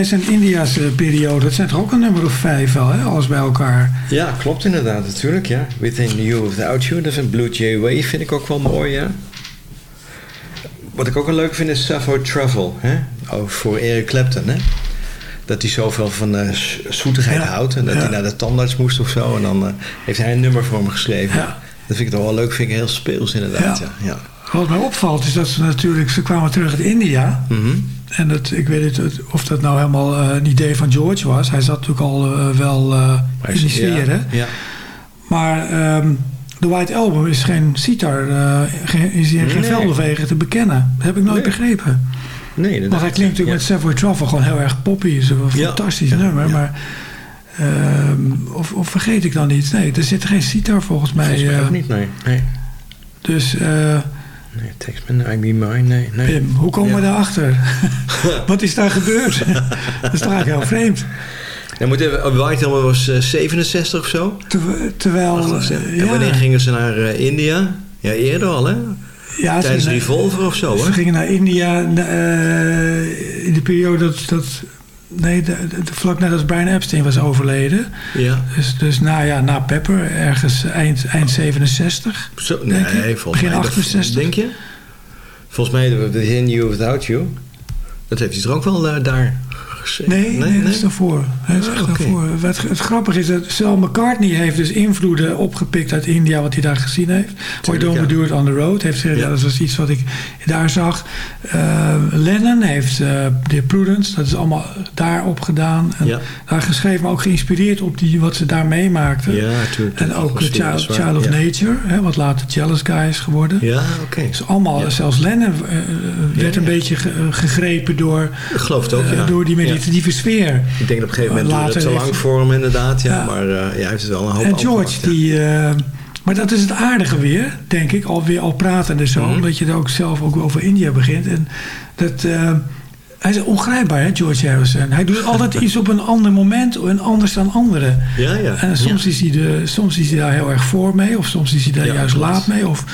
Jij zijn India's eh, periode? Dat zijn toch ook een nummer of vijf wel, hè? Alles bij elkaar. Ja, klopt inderdaad, natuurlijk, ja. Within You Without You, dat is een Blue Jay Way, vind ik ook wel mooi, ja. Wat ik ook wel leuk vind is Savo Travel, hè. Oh, voor Eric Clapton, hè. Dat hij zoveel van s- zoetigheid Ja, houdt en dat ja. hij naar de tandarts moest of zo. En dan eh, heeft hij een nummer voor hem geschreven. Ja. Dat vind ik toch wel leuk, vind ik heel speels inderdaad, ja. Wat mij opvalt is dat ze natuurlijk, ze kwamen terug uit India. Mhm. En dat, ik weet niet het- of dat nou helemaal eh, een idee van George was. Hij zat natuurlijk al eh, wel eh, in die sfeer, hè. ja. Maar ehm, de White Album is geen sitar, eh, geen, is in geen Nee. veldenwegen te bekennen. Dat heb ik nooit Nee. begrepen. Nee. Want hij klinkt natuurlijk met Savoy Truffle gewoon heel erg poppy. is een fantastisch nummer. Maar ehm, of, of vergeet ik dan iets? Nee, er zit geen sitar volgens mij. Volgens mij ook niet, nee. Nee, Dus eh, nee tekst met I Be Mine, nee. nee. Pim, hoe komen we daarachter? [laughs] Wat is daar gebeurd? dat is toch eigenlijk heel vreemd. Ja, moet even, White Album was eh, 67 of zo. Ter- terwijl... Eh. En wanneer gingen ze naar eh, India? Ja, eerder al, hè? ja, ze Tijdens Revolver of zo, Ze hè? gingen naar India eh, in de periode dat... dat nee, de, de- vlak net als Brian Epstein was overleden. Ja. Dus, dus na, ja, na Pepper, ergens eind, eind 67. Zo, nee, volgens Begin mij... dat- 68? Denk je? Volgens mij, de Within You Without You... Dat heeft hij er ook wel eh, daar gezegd. Nee, nee, dat is daarvoor. Dat is Ah, echt oké. daarvoor. Wat, het grappige is dat Sal McCartney heeft dus invloeden opgepikt uit India, wat hij daar gezien heeft. Why Don't ja. We Do It On The Road heeft gezegd, Ja. dat was iets wat ik daar zag. Eh, Lennon heeft uh, Dear Prudence, dat is allemaal daarop gedaan. En Ja. Daar geschreven, maar ook geïnspireerd op die, wat ze daar meemaakten. Ja, natuurlijk. En ook Child, of. Nature, hè, wat later Jealous Guy is geworden. Ja, oké. Dus allemaal, zelfs Lennon eh, werd een beetje ge- gegrepen door, Ik geloof het ook, eh, ja. door die meditatieve sfeer. Ik denk dat op een gegeven moment duurde het Later te lang voor hem inderdaad, ja. Maar eh, ja, hij heeft het wel een hoop En George, afgemaakt, die. eh, maar dat is het aardige weer, denk ik. Alweer al pratende zo. Mhm. Omdat je er ook zelf ook over India begint. En dat. eh, hij is ongrijpbaar, hè, George Harrison. Hij doet altijd [laughs] iets op een ander moment en anders dan anderen. Ja, ja. En soms, ja. is hij de, soms is hij daar heel erg voor mee, of soms is hij daar Ja, juist klopt. laat mee. Of,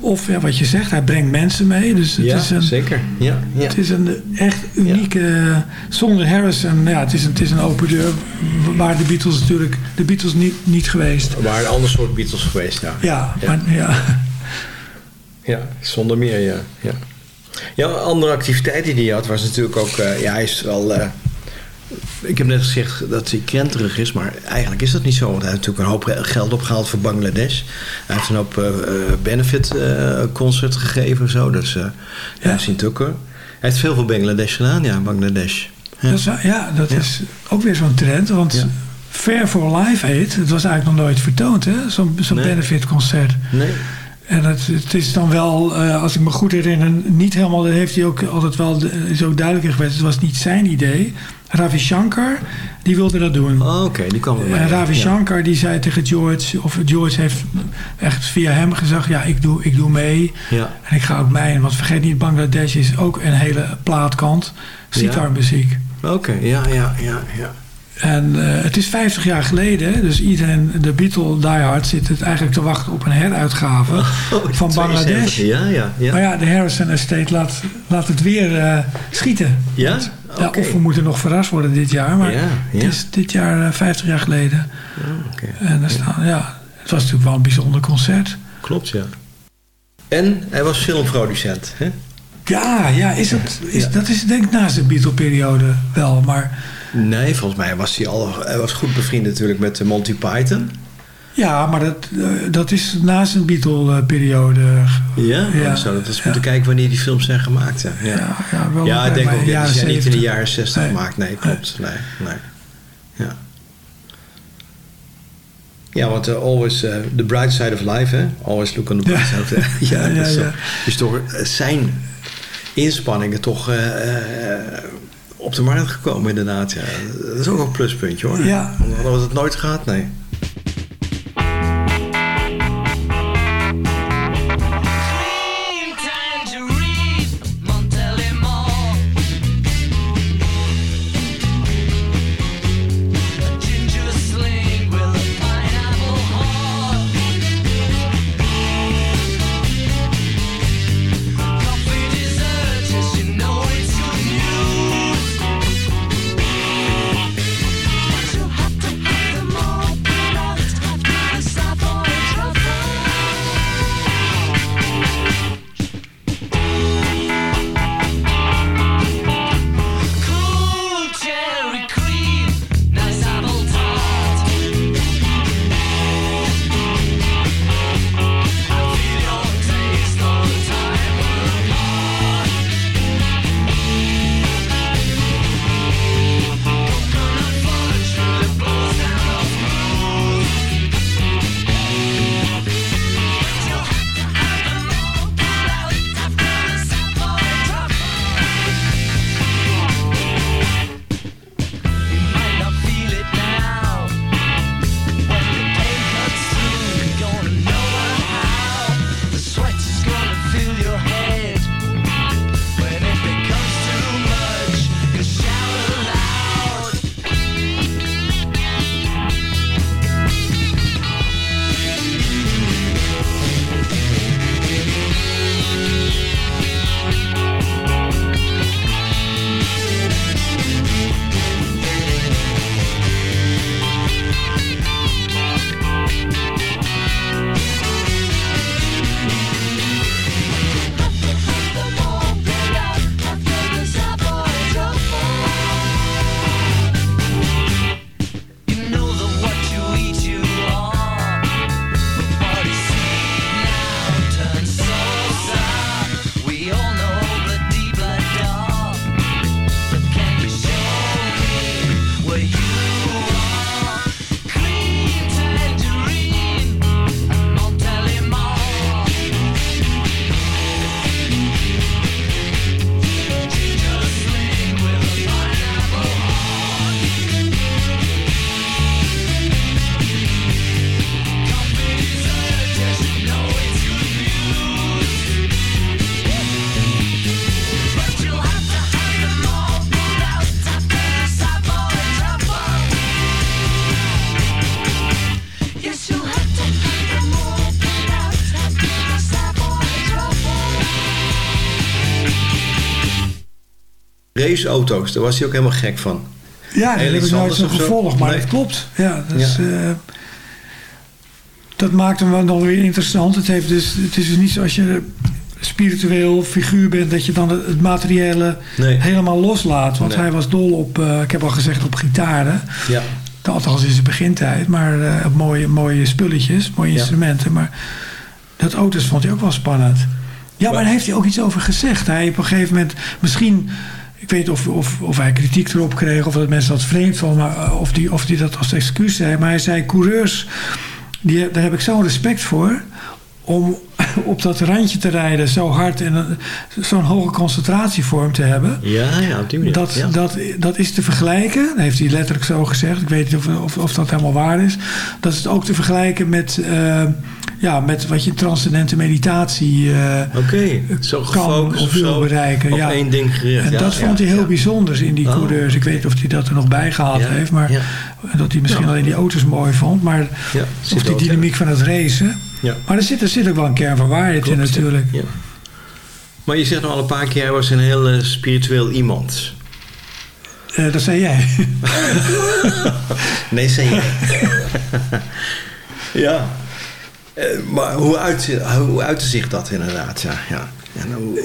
of ja, wat je zegt, hij brengt mensen mee. Dus het Ja, is een, zeker. Ja, ja. het is een echt unieke. Zonder Harrison, ja, het is, een, het is een open deur. Waar de Beatles natuurlijk. De Beatles niet, niet geweest. Waren een ander soort Beatles geweest, ja. Ja, Ja. maar ja. Ja, zonder meer, ja. Ja, ja een andere activiteit die hij had was natuurlijk ook... eh, ja, hij is wel... eh, ik heb net gezegd dat hij krenterig is, maar eigenlijk is dat niet zo. Want hij heeft natuurlijk een hoop geld opgehaald voor Bangladesh. Hij heeft een hoop eh, benefit concert gegeven en zo. Dus ja, hij ziet ook... eh, hij heeft veel voor Bangladesh gedaan, ja, Bangladesh. Ja. Dat is, ja, dat Ja. is ook weer zo'n trend. Want Ja. Fair for Life Aid, het was eigenlijk nog nooit vertoond, hè? Zo'n zo'n Nee. benefitconcert. Nee. En het, het is dan wel, eh, als ik me goed herinner, niet helemaal, dat heeft hij ook altijd wel, is ook duidelijk geweest, het was niet zijn idee. Ravi Shankar, die wilde dat doen. Oh, oké, die kwam erbij. En Ravi ja. Shankar die zei tegen George, of George heeft echt via hem gezegd, ja, ik doe, ik doe mee. Ja. En ik ga ook mee. Want vergeet niet, Bangladesh is ook een hele plaatkant. Sitarmuziek. Oké, ja, ja, ja, ja. En eh, het is 50 jaar geleden. Dus iedereen, de Beatle diehard, zit het eigenlijk te wachten op een heruitgave Oh, van 72, Bangladesh. Ja, ja, ja. Maar ja, de Harrison Estate laat, laat het weer eh, schieten. Ja? Want, ja, Oké. of we moeten nog verrast worden dit jaar. Maar Ja, ja. het is dit jaar eh, 50 jaar geleden. Oh. En staan, ja, het was natuurlijk wel een bijzonder concert. Klopt, ja. En hij was filmproducent, hè? Ja, ja, is het, is, Ja. dat is denk ik naast de Beatle-periode wel. Maar Nee, volgens mij was hij al... Hij was goed bevriend natuurlijk met eh, Monty Python. ja, maar dat, eh, dat is naast een Beatle-periode. Ja? Ja. Oh, zo, dat is Ja. moeten kijken wanneer die films zijn gemaakt, ja. Ja, Ja, ja, wel ja ik denk ook, die zijn niet in de 70. jaren 60 Nee. gemaakt. Nee, klopt. Nee, nee. Ja. Ja, want eh, always the bright side of life, hè? Always look on the bright Ja. side of the... [laughs] ja, [laughs] Ja, ja, is toch zijn inspanningen toch op de markt gekomen, inderdaad. Ja. Dat is ook een pluspuntje, hoor. Ja. Hadden we het nooit gehad? Nee. Raceauto's, daar was hij ook helemaal gek van. Ja, dat heb ik nooit gevolgd, maar Nee. dat klopt. Ja, dat, is, Ja. eh, dat maakt hem wel nog weer interessant. Het, heeft dus, het is dus niet zoals je spiritueel figuur bent... dat je dan het, materiële Nee. helemaal loslaat. Want Nee. hij was dol op, eh, ik heb al gezegd, op gitaren. Ja. Althans in zijn begintijd. Maar op mooie, mooie spulletjes, mooie Ja. instrumenten. Maar dat auto's vond hij ook wel spannend. Ja, maar daar heeft hij ook iets over gezegd. Hij op een gegeven moment, misschien... Ik weet of, of, of hij kritiek erop kreeg... of dat mensen dat vreemd vonden... maar eh, of die, of die dat als excuus zei. Maar hij zei, coureurs... Die, daar heb ik zo'n respect voor... om [laughs] op dat randje te rijden zo hard... en zo'n hoge concentratievorm te hebben... Ja, ja, op die manier. Dat, ja. dat, dat is te vergelijken, heeft hij letterlijk zo gezegd. Ik weet niet of, of, of dat helemaal waar is. Dat is ook te vergelijken met, eh, ja, met wat je transcendente meditatie Oké, zo kan of wil zo. bereiken. Op ja. één ding gericht. En ja, dat ja, vond hij heel bijzonders in die Oh. coureurs. Ik weet niet of hij dat er nog bij gehaald Ja, heeft. Maar dat hij misschien alleen die auto's mooi vond. Maar of die dynamiek van het racen. Ja. Maar er zit, er zit ook wel een kern van waarheid in natuurlijk. Ja. Maar je zegt al een paar keer, hij was een heel eh, spiritueel iemand. Eh, dat zei jij. [laughs] Nee, zei jij. [laughs] ja. Eh, maar hoe, uit, hoe uitte zich dat inderdaad? Ja, ja. ja nou, hoe-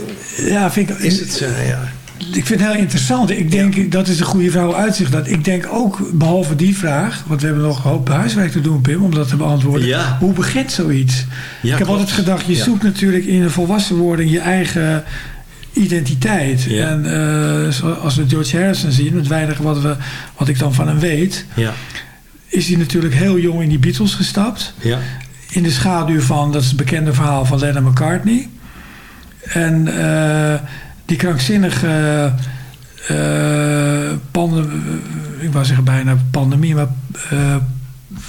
ja, vind ik, is het, eh, ja. Ik vind het heel interessant. Ik denk, dat is een goede vrouw uitzicht. Dat ik denk ook, behalve die vraag... want we hebben nog een hoop huiswerk te doen, Pim... om dat te beantwoorden. Ja. Hoe begint zoiets? Ja, ik heb altijd gedacht, je zoekt natuurlijk in de volwassenwording... je eigen identiteit. En eh, zo- als we George Harrison zien... het weinige wat, we, wat ik dan van hem weet... Ja, is hij natuurlijk heel jong in die Beatles gestapt ja, in de schaduw van, dat is het bekende verhaal van Lennon McCartney. En eh, die krankzinnige eh pande- ik wou zeggen bijna pandemie, maar eh,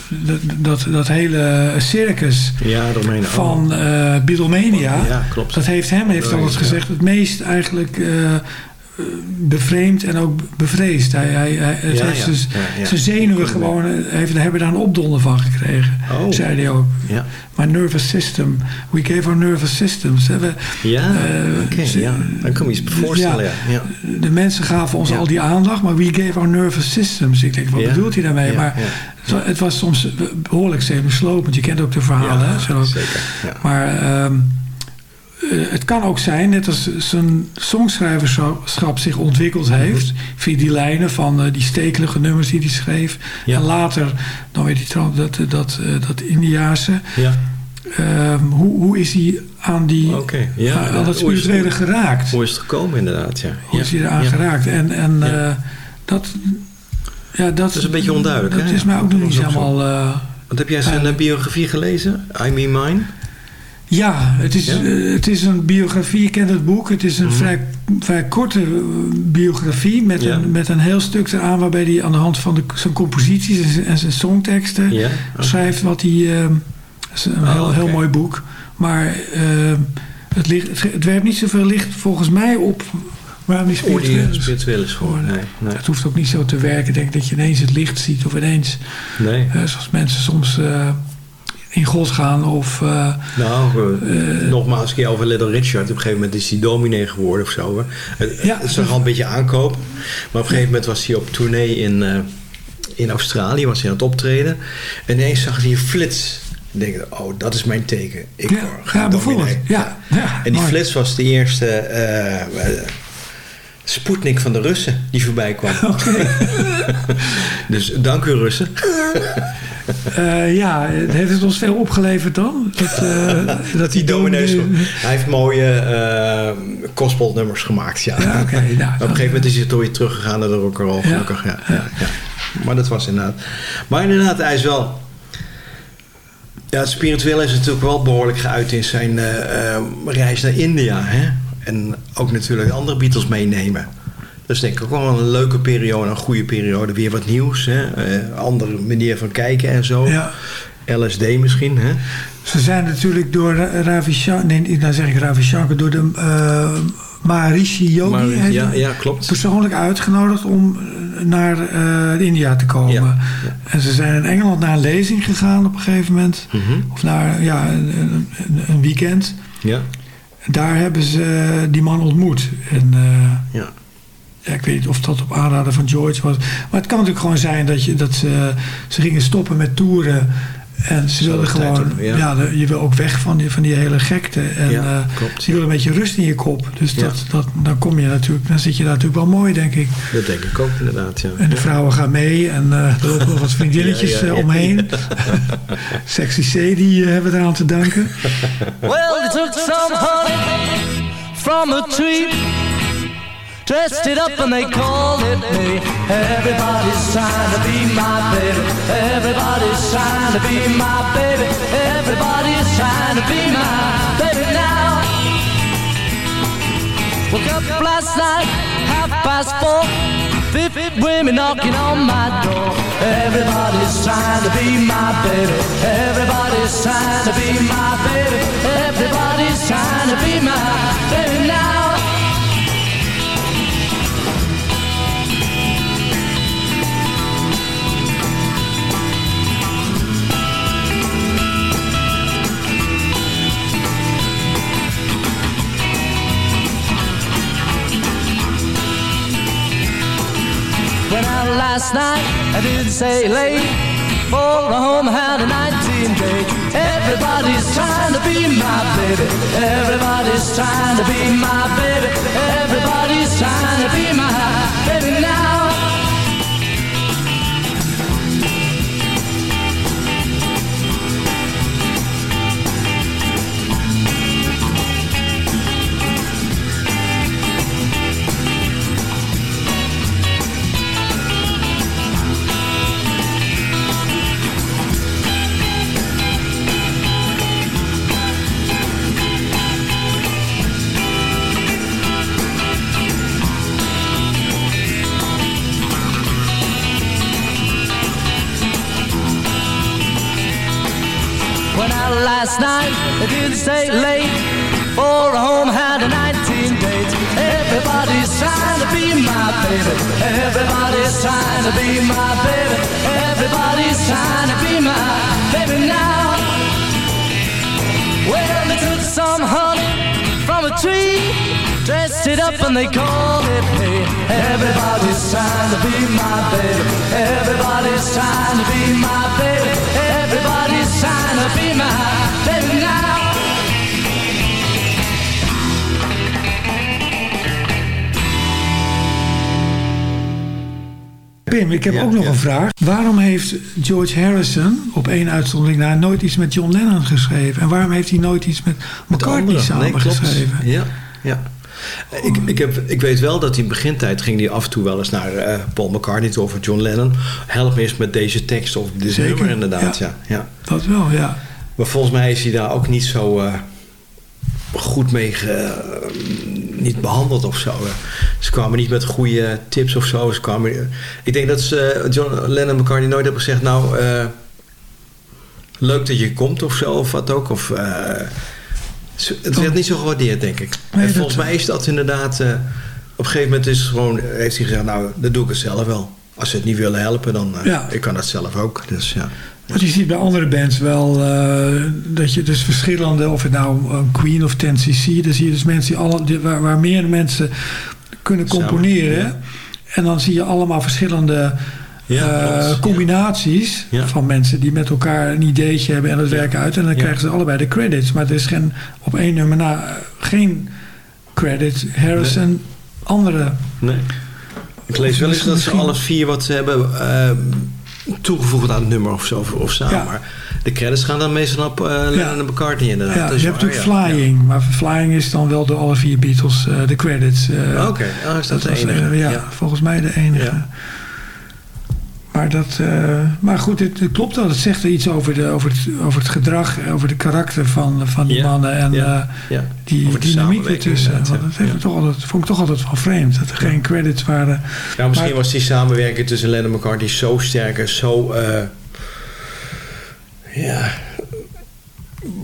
dat, dat, dat hele circus ja, van eh Beatlemania, Ja, klopt. dat heeft hem, heeft altijd gezegd, het meest eigenlijk eh, eh, bevreemd en ook bevreesd. Hij, hij, hij, het Ja, heeft ja, zijn, ja, ja. zijn zenuwen gewoon, eh, heeft, hebben daar een opdonder van gekregen, Oh. zei hij ook. Ja, My nervous system. We gave our nervous systems. We, ja Eh, oké. ja. Dan kan je iets voorstellen. Ja. Ja. de mensen gaven ons al die aandacht, maar we gave our nervous systems. Ik denk, wat bedoelt hij daarmee? Maar het was soms behoorlijk zenuwslopend. Je kent ook de verhalen. Ja, hè, zo. zeker. Maar ehm, eh, het kan ook zijn, net als zijn songschrijverschap zich ontwikkeld Mhm. heeft... via die lijnen van eh, die stekelige nummers die hij schreef... Ja. en later dan weer die, tran- dat, dat, eh, dat Indiaanse... ja. Ehm, hoe, hoe is hij aan, die, Oké, ja, aan, ja. aan dat spirituele geraakt? Hoe is het gekomen inderdaad? Ja. Hoe is hij eraan geraakt? En, en eh, dat, ja, dat, is een beetje onduidelijk, Dat hè? is mij ook nog niet Dat helemaal... eh, Want heb jij zijn eh, biografie gelezen? I Mean Mine? Ja, het is, Ja? eh, het is een biografie. Ik ken het boek. Het is een vrij, vrij korte eh, biografie met, Mhm. Ja. een, met een heel stuk eraan... waarbij hij aan de hand van de, zijn composities en zijn, en zijn songteksten... Ja. schrijft wat hij... het is een Oh, heel, heel mooi boek. Maar eh, het, ligt, het, werpt niet zoveel licht volgens mij op... waarom die spiritueel eh, is. spiritueel is voor. Nee, nee. Het hoeft ook niet zo te werken. Ik denk dat je ineens het licht ziet of ineens, nee. zoals mensen soms in God gaan of... eh, Nou, eh, Eh, nogmaals een keer over Little Richard. Op een gegeven moment is hij dominee geworden of zo. hè. Het, Ja. het zag al een beetje aankopen. Maar op een gegeven moment was hij op tournee in, in Australië. Was hij aan het optreden. En ineens zag hij een flits. Denk, oh, dat is mijn teken. Ik ja, word ja, bijvoorbeeld. Ja, ja, En die mooi. flits was de eerste Sputnik van de Russen die voorbij kwam. [laughs] [laughs] dus dank u Russen. [laughs] Eh, ja, heeft het ons veel opgeleverd dan? Dat, eh, [laughs] dat die dominees. dominee... Hij heeft mooie uh, gospelnummers gemaakt, ja. Ja, nou, [laughs] op een gegeven moment is hij toch weer teruggegaan naar de rock'n'roll, gelukkig. Ja. Ja. Ja, Maar dat was inderdaad... Maar inderdaad, hij is wel... Ja, spiritueel is natuurlijk wel behoorlijk geuit in zijn eh, eh, reis naar India. Hè? En ook natuurlijk andere Beatles meenemen. Dat is denk ik ook wel een leuke periode, een goede periode. Weer wat nieuws, hè? Eh, andere manier van kijken en zo. Ja. LSD misschien, hè? Ze zijn natuurlijk door Ra- Ravi Shankar... Nee, nou zeg ik Ravi Shankar. Door de eh, Maharishi Yogi... Ja, ja, klopt. persoonlijk uitgenodigd om eh, naar India te komen. Ja, En ze zijn in Engeland naar een lezing gegaan op een gegeven moment. Mhm. Of naar ja, een, een, een weekend. Ja, Daar hebben ze die man ontmoet. En, ja. Ja, ik weet niet of dat op aanraden van George was. Maar het kan natuurlijk gewoon zijn dat, je, dat ze, ze gingen stoppen met toeren. En ze wilden gewoon, ja. ja, de- je wil ook weg van die, van die hele gekte. En Ja, eh, klopt. je wil een beetje rust in je kop. Dus Ja. dat, dat, dan kom je natuurlijk, dan zit je daar natuurlijk wel mooi, denk ik. Dat denk ik ook inderdaad, ja. En de vrouwen gaan mee en eh, er lopen nog wat vriendinnetjes [laughs] Ja, ja, eh, ja. omheen. [laughs] Sexy C, die hebben eraan te danken. Well, took some honey from a tree, dressed it up and they called it me. Everybody's trying to be my baby. Everybody's trying to be my baby. Everybody's trying to be my baby now. Woke up last night, half past four. Fifty women knocking on my door. Everybody's trying to be my baby. Everybody's trying to be my baby. Everybody's trying to be my baby now. Went out last night, I didn't say late. For a home had a 19 date. Everybody's trying to be my baby. Everybody's trying to be my baby. Everybody's trying to be my out last night, I didn't stay late. For home had a 19 date. Everybody's trying to be my baby. Everybody's trying to be my baby. Everybody's trying to be my baby now. Well, they took some honey from a tree, dressed it up and they called it hay. Everybody's trying to be my baby. Everybody's trying to be my baby. Everybody's trying to be my baby now. Pim, ik heb Ja, ook nog ja. een vraag. Waarom heeft George Harrison op één uitzondering na nooit iets met John Lennon geschreven? En waarom heeft hij nooit iets met McCartney samen Nee, geschreven? Ja, ja. Ik, ik, heb, ik weet wel dat in begintijd ging hij af en toe wel eens naar eh, Paul McCartney toe of John Lennon. Help me eens met deze tekst of dit Zeker, nummer inderdaad. ja. Ja. Ja, Dat wel, ja. Maar volgens mij is hij daar ook niet zo eh, goed mee ge- niet behandeld of zo. eh. Ze kwamen niet met goede tips of zo. Ze kwamen, ik denk dat ze, John Lennon en McCartney nooit hebben gezegd... nou, eh, leuk dat je komt of zo, of wat ook. Of, eh, het werd niet zo gewaardeerd, denk ik. Nee, en volgens mij is dat inderdaad... eh, op een gegeven moment is gewoon, heeft hij gezegd... nou, dat doe ik het zelf wel. Als ze het niet willen helpen, dan... eh, Ja. Ik kan dat zelf ook, dus ja. Want je ziet bij andere bands wel eh, dat je dus verschillende, of het nou een Queen of 10cc, dan zie je dus mensen die alle, die- waar, waar meer mensen kunnen Samen, componeren. ja. En dan zie je allemaal verschillende Ja, eh, ja. combinaties Ja. van mensen die met elkaar een ideetje hebben en dat werken uit. En dan krijgen ze allebei de credits. Maar er is geen, op één nummer na eh, geen credits. Harrison, andere. Nee. Ik lees wel eens dat ze alles vier wat ze hebben eh, toegevoegd aan het nummer of zo. Of, samen. Ja. Maar de credits gaan dan meestal op eh Lennon en McCartney inderdaad. Ja, Dat je hebt natuurlijk ja. Flying, maar Flying is dan wel door alle vier Beatles de credits. Oké, ah, is dat, de enige? ja, volgens mij de enige. Maar, dat, eh, maar goed, het, het klopt wel. Het zegt er iets over, de, over, het, over het gedrag, over de karakter van, van die Ja, mannen en ja, eh, ja. die dynamiek ertussen. Want inderdaad, dat heeft toch altijd, vond ik toch altijd wel vreemd. Dat er geen credits waren. Ja, misschien Maar- was die samenwerking tussen Lennon en McCartney zo sterk en zo... eh, ja...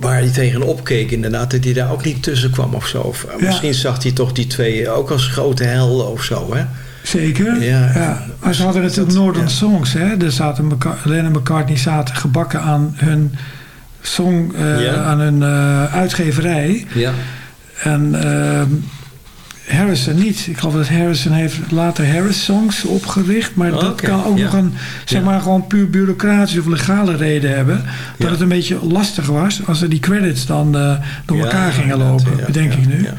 Waar hij tegenop keek inderdaad, dat hij daar ook niet tussen kwam of zo. Of. Misschien zag hij toch die twee ook als grote helden of zo, hè? Zeker. Ja. Ja. Maar ze hadden natuurlijk Dat- Northern ja. Songs. Hè? Er zaten Lennon en McCartney zaten gebakken aan hun song, eh, Ja. aan hun eh, uitgeverij. Ja. En ehm, Harrison niet. Ik geloof dat Harrison heeft later Harris Songs opgericht. Maar dat kan ook nog een, zeg maar, gewoon puur bureaucratische of legale reden hebben. Dat het een beetje lastig was als er die credits dan eh, door elkaar gingen lopen. bedenk ik nu. Ja,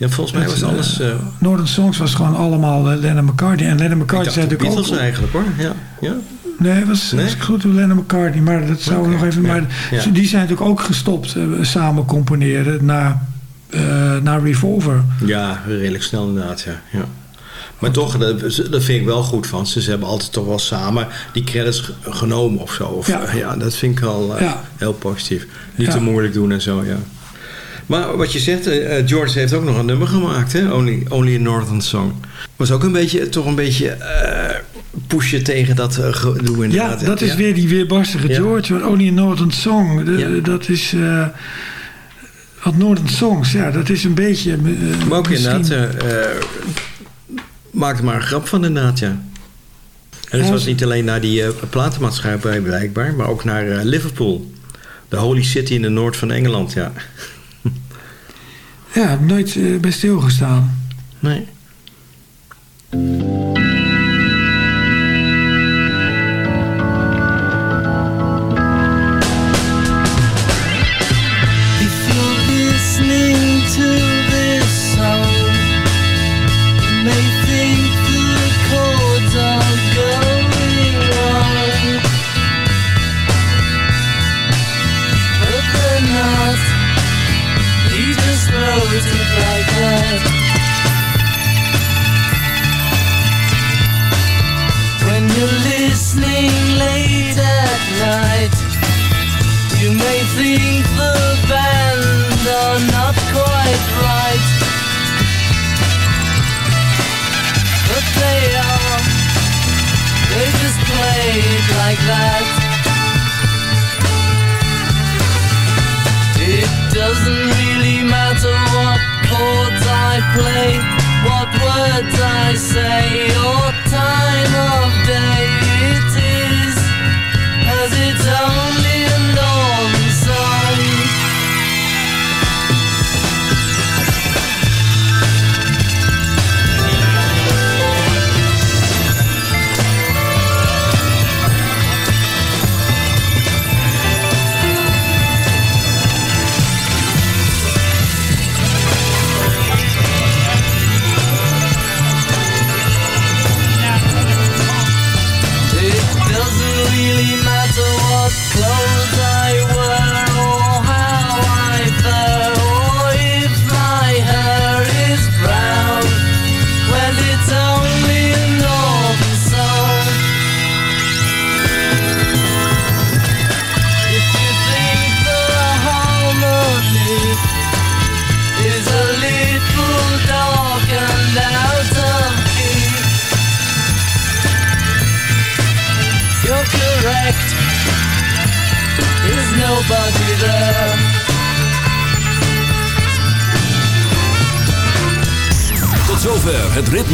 ja. Volgens mij was alles... eh, eh Northern Songs was gewoon allemaal eh, Lennon McCartney. En Lennon McCartney zei de natuurlijk Beatles ook... eigenlijk hoor. Ja, ja. Nee, het was, Nee? was goed door Lennon McCartney. Maar dat zou Oké, nog even... ja, Maar ja. Die zijn natuurlijk ook gestopt samen componeren na, eh, na Revolver. ja, redelijk snel inderdaad. Ja. Ja. Maar toch, dat, dat vind ik wel goed van ze. Ze hebben altijd toch wel samen die credits genomen of zo. Of, Ja. ja, dat vind ik al Ja. heel positief. Niet Ja. te moeilijk doen en zo, ja. Maar wat je zegt, eh, eh, George heeft ook nog een nummer gemaakt, hè? Only, Only a Northern Song. Was ook een beetje, toch een beetje eh pushen tegen dat eh, gedoe Ja, inderdaad. dat is Ja. weer die weerbarstige Ja. George. Only a Northern Song. de- Ja. Dat is... eh wat Northern Songs, ja, dat is een beetje... eh, Maar ook misschien- inderdaad, eh, eh, maak er maar een grap van inderdaad, ja. En het was niet alleen naar die eh, platenmaatschappij blijkbaar, maar ook naar eh, Liverpool. De holy city in de noord van Engeland, ja. Ja, nooit eh, bij stilgestaan. Nee.